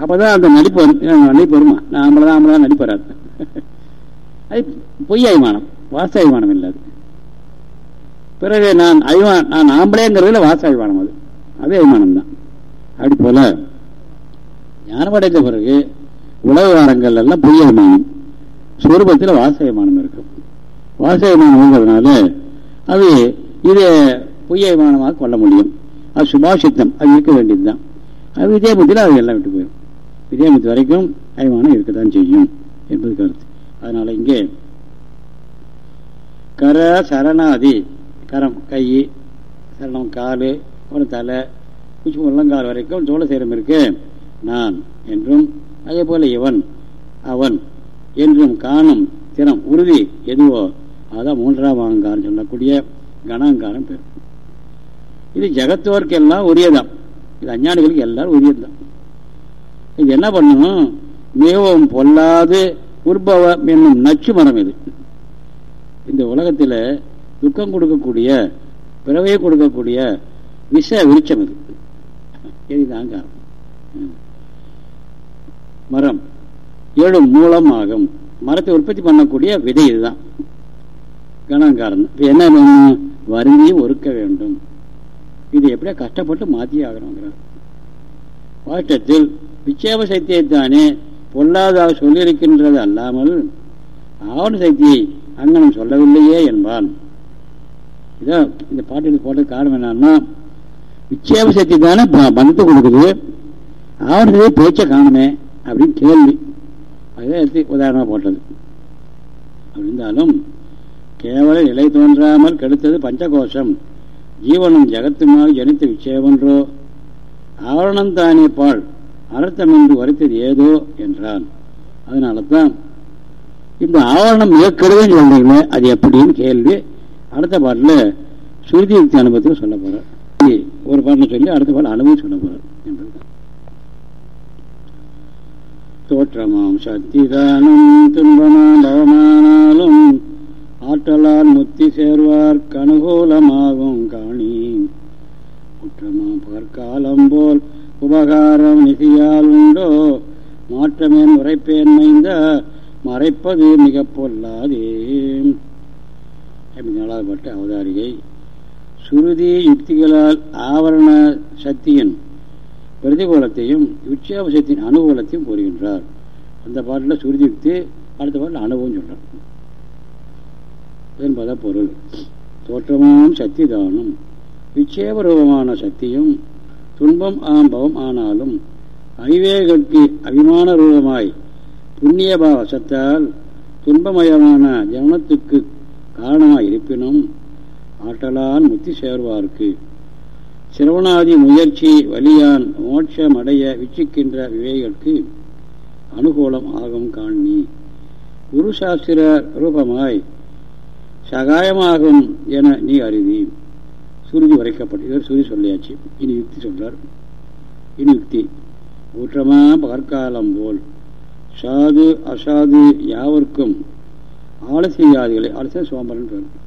அப்போதான் அந்த நடிப்பு நடிப்பு வருமா? தான் நாமளதான் நடிப்பு வராது அது பொய் அபிமானம். வாச அபிமானம் இல்லாது பிறகு நான் அய்வான் நான் ஆம்பளைங்கிறதுல வாச அபிமானம் அது. அதே அபிமானம் தான். அப்படி போல ஞானமடைந்த பிறகு உலகவாரங்கள் எல்லாம் பொய் அபிமானம். சொரூபத்தில் வாச அய்மானம் இருக்கும் வாச அய்மானம் இருக்கிறதுனால அது இது பொய் அய்மானமாக கொள்ள முடியும். அது சுபாஷித்தம் அது இருக்க வேண்டியதுதான். அது விஜயபுத்தியில் அது எல்லாம் விட்டு போயிடும். விஜயபுத்தி வரைக்கும் அய்மானம் இருக்கத்தான் செய்யும் என்பது கருத்து. அதனால இங்கே கர சரணாதி கரம் கை சரணம் காலு அப்புறம் தலை குச்சி உள்ளங்கால் வரைக்கும் சோழ சேரம் இருக்கு. நான் என்றும் அதே போல இவன் அவன் என்றும் காணும் திறம் உறுதி எதுவோ அதான் மூன்றாம் அகங்காரம் சொல்லக்கூடிய கணாங்காரம் பேர். இது ஜெகத்தோர்க்கெல்லாம் உரியதான் இது அஞ்ஞானிகளுக்கு எல்லாரும் உரியதுதான். இது என்ன பண்ணணும் மிகவும் பொல்லாது உற்பவம் என்னும் நச்சு மரம் இது. இந்த உலகத்தில் துக்கம் கொடுக்கக்கூடிய பிறவையை கொடுக்கக்கூடிய விஷ விருச்சம் இது. இதுதான் காரணம். மரம். ஏழு மூலம் ஆகும் மரத்தை உற்பத்தி பண்ணக்கூடிய விதை இதுதான். கணங்காரம் இப்போ என்ன வேணும்? வருந்தி ஒருக்க வேண்டும். இது எப்படியா கஷ்டப்பட்டு மாற்றி ஆகணுங்கிறார் பாஷ்டத்தில் விட்சேப சக்தியைத்தானே பொல்லாதாக சொல்லியிருக்கின்றது அல்லாமல் ஆவண சக்தியை அங்கனம் சொல்லவில்லையே என்பான். இதான் இந்த பாட்டு போட்ட காரணம் என்னன்னா விட்சேப சக்தி தானே பந்தத்தை கொடுக்குது. ஆவணத்திலே சக்தியை பேச்ச காணுமே அப்படின்னு கேள்வி. அதுதான் எடுத்து உதாரணமாக போட்டது. அப்படி இருந்தாலும் கேவல நிலை தோன்றாமல் கெடுத்தது பஞ்சகோஷம். ஜீவனும் ஜகத்துமாக ஜனித்த விஷயமன்றோ ஆவரணம் தானே பால்? அர்த்தம் என்று வருத்தது ஏதோ? என்றான். அதனால தான் இந்த ஆவரணம் மிக சொல்றீங்களே அது எப்படின்னு கேள்வி. அடுத்த பாட்டில் சுருதி யுக்தி அனுபவத்தில் சொல்ல போறார். ஒரு பாட்டில் சொல்லி அடுத்த பாடல் அனுபவம் சொல்ல போறார் என்று தோற்றமாம் சக்திதானும் துன்பமாம் பவமானாலும் ஆற்றலால் முத்தி சேர்வார் கனுகூலமாகும் காணி. குற்றமா பகற்காலம் போல் உபகாரம் நிதியால் உண்டோ? மாற்றமேன் உரைப்பேன் மைந்த மறைப்பது மிக பொல்லாதே. நாலாவது பட்ட அவதாரிகை. சுருதி யுக்திகளால் ஆவரண சக்தியின் பிரதிகூலத்தையும் உச்சேபசத்தின் அனுகூலத்தையும் கூறுகின்றார் அந்த பாட்டில் சுருதி யுக்தி அடுத்த பாட்டில் அனுபவம் சொல்கிறார் என்பத பொருள். தோற்றமாம் சக்தி தானும் விட்சேபரூபமான சக்தியும் துன்பம் ஆம்பவம் ஆனாலும் அவிவேகத்தி அபிமான ரூபமாய் புண்ணிய பாவசத்தால் துன்பமயமான ஜனனத்துக்கு காரணமாய் இருப்பினும் ஆற்றலால் முத்தி சேர்வார்க்கு. சிரவணாதி முயற்சி வலியான் மோட்சம் அடைய விச்சிக்கின்ற விவேகற்கு அனுகூலம் ஆகும் காணி குரு சாஸ்திர ரூபமாய் சகாயமாகும் என நீ அறிவி. சுருதி உரைக்கப்பட்டு இவர் சுருதி சொல்லியாச்சு. இனி யுக்தி சொல்றார். இனி யுக்தி. ஊற்றமா பகற்காலம் போல். சாது அசாது யாவர்க்கும் ஆலசியாதிகளை ஆலசிய சோம்பரன் பேர்.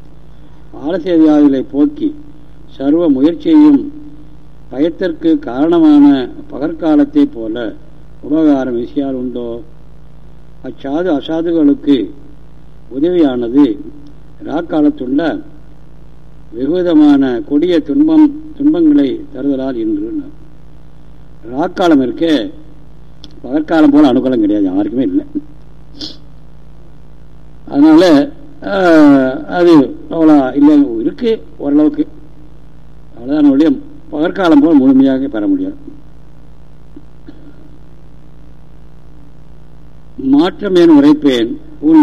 ஆலசியாதிகளை போக்கி சர்வ முயற்சியையும் பயத்திற்கு காரணமான பகற்காலத்தை போல உபகாரம் விஷயால் உண்டோ? அச்சாது அசாதுகளுக்கு உதவியானது ராக்காலத்துள்ள வெகுவிதமான கொடிய துன்பம் துன்பங்களை தருதலால் இன்று ராக்காலம் இருக்க பகற்காலம் போல அனுகூலம் கிடையாது யாருக்குமே இல்லை. அதனால அது அவ்வளோ இல்லை இருக்கு ஓரளவுக்கு. அவ்வளோதான் ஒழிய பகற்காலம் போல் முழுமையாக பெற முடியாது. மாற்றம் ஏன் உரைப்பேன்? உன்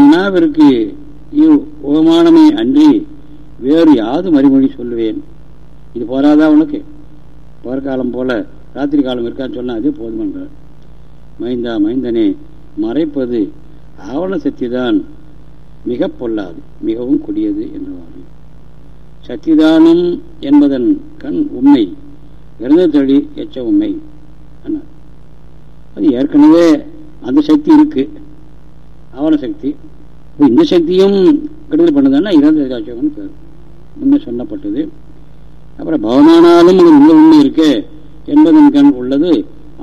இவ் உபமானமே அன்றி வேறு யாது மறுமொழி சொல்லுவேன். இது போராதா உனக்கு? போர்க்காலம் போல ராத்திரி காலம் இருக்கான்னு சொன்னால் அதே போதுமன்றார் மைந்தா மைந்தனே மறைப்பது ஆவண சக்திதான் மிக பொல்லாது மிகவும் கொடியது என்றவாறு. சக்திதானம் என்பதன் கண் உண்மை தழி எச்ச உண்மை அது ஏற்கனவே அந்த சக்தி இருக்கு. ஆவண சக்தி இந்த சக்தியும் கெடுதல் பண்ணதுன்னா இறந்த ராஜ்யம்னு பேர். முன்ன சொல்லப்பட்டது. அப்புறம் பவனானாலும் அது உள்ள உண்மை இருக்கு என்பதன் கண் உள்ளது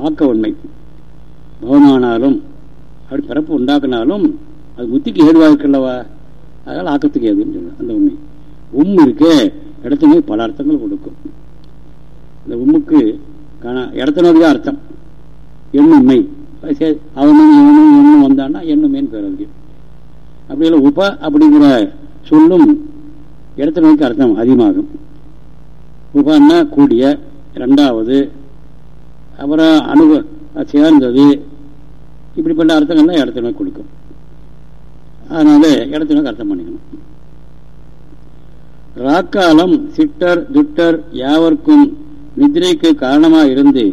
ஆக்க உண்மை. பவனானாலும் அப்படி பிறப்பு உண்டாக்குனாலும் அது புத்திக்கு ஏதுவாக இருக்கல்லவா? அதனால் ஆக்கத்துக்கு ஏதுன்னு சொல்ல அந்த உண்மை. உம் இருக்கு இடத்துக்கு பல அர்த்தங்கள் கொடுக்கும். இந்த உம்முக்கு இடத்தினதுக்கு அர்த்தம். எண்ணுமை அவனும் இவனும் எண்ணும் வந்தான்னா எண்ணுமேன்னு பேர் அதுக்கு. அப்படி இல்லை உப அப்படிங்கிற சொல்லும் இடத்துல நோக்கி அர்த்தம் அதிகமாகும். உபன்னா கூடிய ரெண்டாவது அப்புறம் அனுபவ சேர்ந்தது இப்படிப்பட்ட அர்த்தங்கள்லாம் இடத்துல நோக்கி கொடுக்கும். அதனால இடத்துல நோக்கி அர்த்தம் பண்ணிக்கணும். ராக்காலம் சிட்டர் துட்டர் யாவர்க்கும் நிதிரைக்கு காரணமாக இருந்து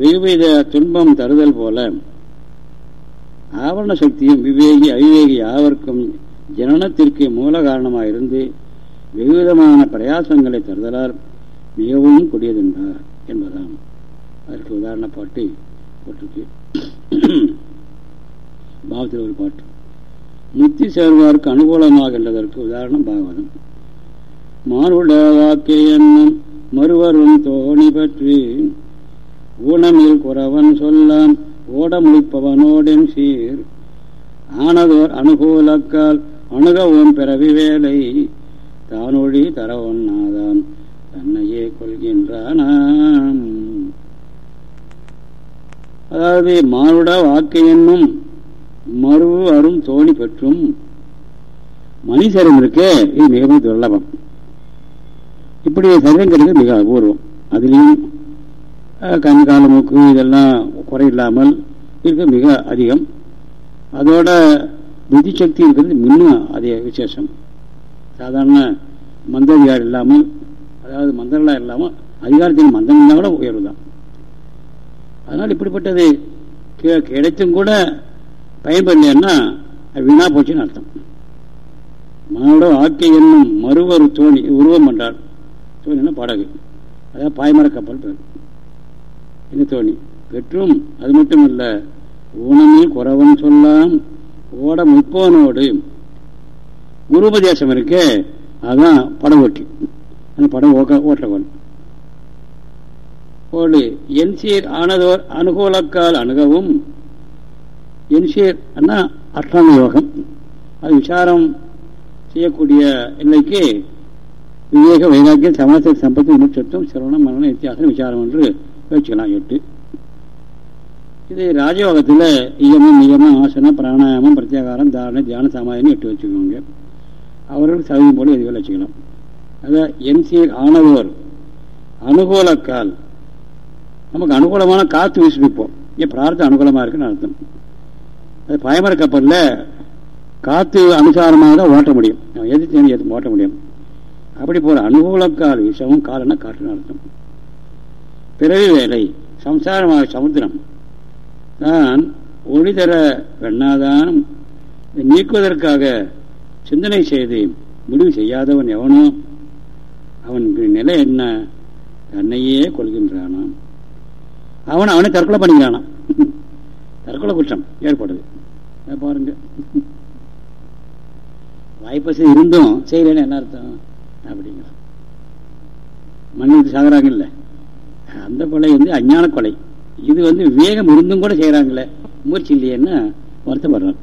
வெகுவித துன்பம் தருதல் போல ஆவரண சக்தியும் விவேகி அவிவேகி யாவர்க்கும் ஜனனத்திற்கு மூல காரணமாக இருந்து வெகுவிதமான பிரயாசங்களை தருதலால் மிகவும் கொடியதென்றார் என்பதாம். அதற்கு உதாரண பாட்டு போட்டிருக்கு. பாவத்தில் ஒரு பாட்டு. முத்தி சேர்வார்க்கு அனுகூலமாகின்றதற்கு உதாரணம் பாகவதம். மானுட வாக்கே என்னும் மறுவரும் தோணி பற்றி ஊனமில் குறவன் சொல்லான் ஓட முடிப்பவனோடன் சீர். ஆனதோர் அனுகூலக்கால் அணுகவும் பிறவி வேலை. தானொழி தரவொன்னாதான் தன்னையே கொள்கின்றானாம். அதாவது மானுட வாக்கு என்னும் மறுவு அரும் தோணி பெற்றும். மணிசரம் இருக்கே இது மிகவும் துர்லபம். இப்படி சரீரம் கிடைக்கிறது மிக அபூர்வம். அதுலேயும் கண் கால மூக்கு இதெல்லாம் குறையில்லாமல் இருக்க மிக அதிகம். அதோட புத்தி சக்தி இருக்கிறது இன்னும் அதே விசேஷம். சாதாரண மந்திரியார் இல்லாமல் அதாவது மந்திரலாம் இல்லாமல் அதிகாரத்தின் மந்திரம் இருந்தால் கூட உயர்வு தான். அதனால் இப்படிப்பட்டது கிடைத்தும் கூட பயன்படலைன்னா வீணா போச்சுன்னு அர்த்தம். மனோட ஆக்கை என்னும் மறுவரு தோணி உருவம் என்றார் தோணின்னா படகு. அதாவது பாய்மர கப்பல் பேர். என்று தோணி. பெற்றும் அது மட்டும் இல்லை ஊனமில் குறவன் சொல்லாம் ஓட முப்போனோடு குருபதேசம் இருக்கே அதுதான் படம் ஓட்டி. அந்த படம் ஓக்க ஓட்டவன். ஓடு என் சீர் ஆனதோர் அனுகூலக்கால் அணுகவும். என் சீர் அண்ணா அஷ்டாங்க யோகம். அது விசாரம் செய்யக்கூடிய நிலைக்கு விவேக வைராக்கியம் சமாச சம்பத்தி முச்சத்துவம் சிரவணம் மரணம் வித்தியாசம் விசாரம் என்று வச்சுக்கலாம் எட்டு இது ராஜயோகத்தில் இயமம் நியமம் ஆசனம் பிராணாயாமம் பிரத்யாகாரம் தாரணை தியான சமாதினு எட்டு வச்சுக்கோங்க. அவர்கள் சதவீதம் போல இதுவே வச்சுக்கலாம். அதான் என்சியர் ஆனவோர் அனுகூலக்கால். நமக்கு அனுகூலமான காற்று வீசிப்போம் ஏன் பிரார்த்தம் அனுகூலமாக இருக்குன்னு அர்த்தம். அது பயமர கப்பலில் காற்று அனுசாரமாக தான் ஓட்ட முடியும். எதிர்த்து எது ஓட்ட முடியும். அப்படி போகிற அனுகூலக்கால் விஷமும் காலன்னா காற்றுன்னு அர்த்தம். பிறவி வேலை. சம்சாரமாக சமுத்திரம். தான் ஒளி தர வெண்ணாதான் நீக்குவதற்காக சிந்தனை செய்து முடிவு செய்யாதவன் எவனோ? அவனுக்கு நிலை என்ன? தன்னையே கொள்கின்றானான் அவன் அவனை தற்கொலை பண்ணிக்கிறானாம். தற்கொலை குற்றம் ஏற்படுது பாருங்க. வாய்ப்பசி இருந்தும் செய்யலன்னு என்ன அர்த்தம்? அப்படிங்கிறான். மனிதனுக்கு சாகுறாங்கல்ல அந்த கொலை வந்து அஞ்ஞான கொலை. இது வந்து வேகம் இருந்தும் கூட செய்யறாங்களே முயற்சி இல்லையேன்னு வருத்தப்படுறாங்க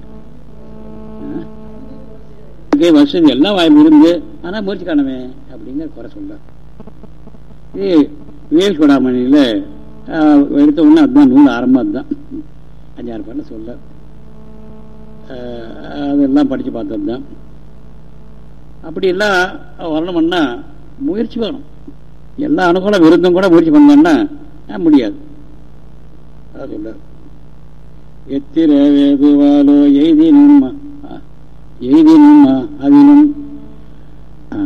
வசதி எல்லாம் வாய்ப்பு இருந்து ஆனா முயற்சி காணவே அப்படிங்கிற குறை சொல்ல இது விவேக சூடாமணியில எடுத்த உடனே அதுதான் நூல் ஆரம்பம் அதுதான். அஞ்சாறு பண்ண சொல்ல. அதெல்லாம் படிச்சு பார்த்தது தான் அப்படி எல்லாம் வரணும்னா முயற்சி வேணும். எல்லா அனுகூலம் விருந்தும் கூட முயற்சி பண்ணோம்னா முடியாது. அதான் சொல்ல எத்திர வேதுவாலோ எய்தினும் எய்தினும் அதிலும்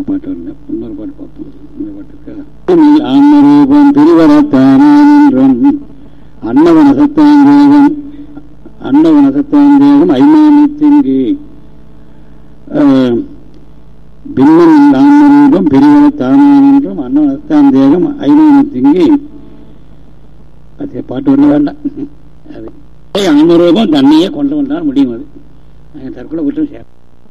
பாட்டு வரல இன்னொரு பாட்டு பார்ப்போம். இன்னொரு பாட்டுக்கு ஆன்மரூபம் பிரிவரத்தானும் அன்னவனசத்தான் தேகம் அன்னவனசத்தான் தேகம் ஐமானத்திங்கு பின்னம் ஆன்மரூபம் பிரிவரத்தானும் என்றும் அன்னவனசத்தான் தேகம் திங்கி. அது பாட்டு வரல வேண்டாம். அது. ஆன்மரூபம் தன்னையே கொண்டு வந்தால் முடியும் அது. தற்கொலை குற்றம் சேரும்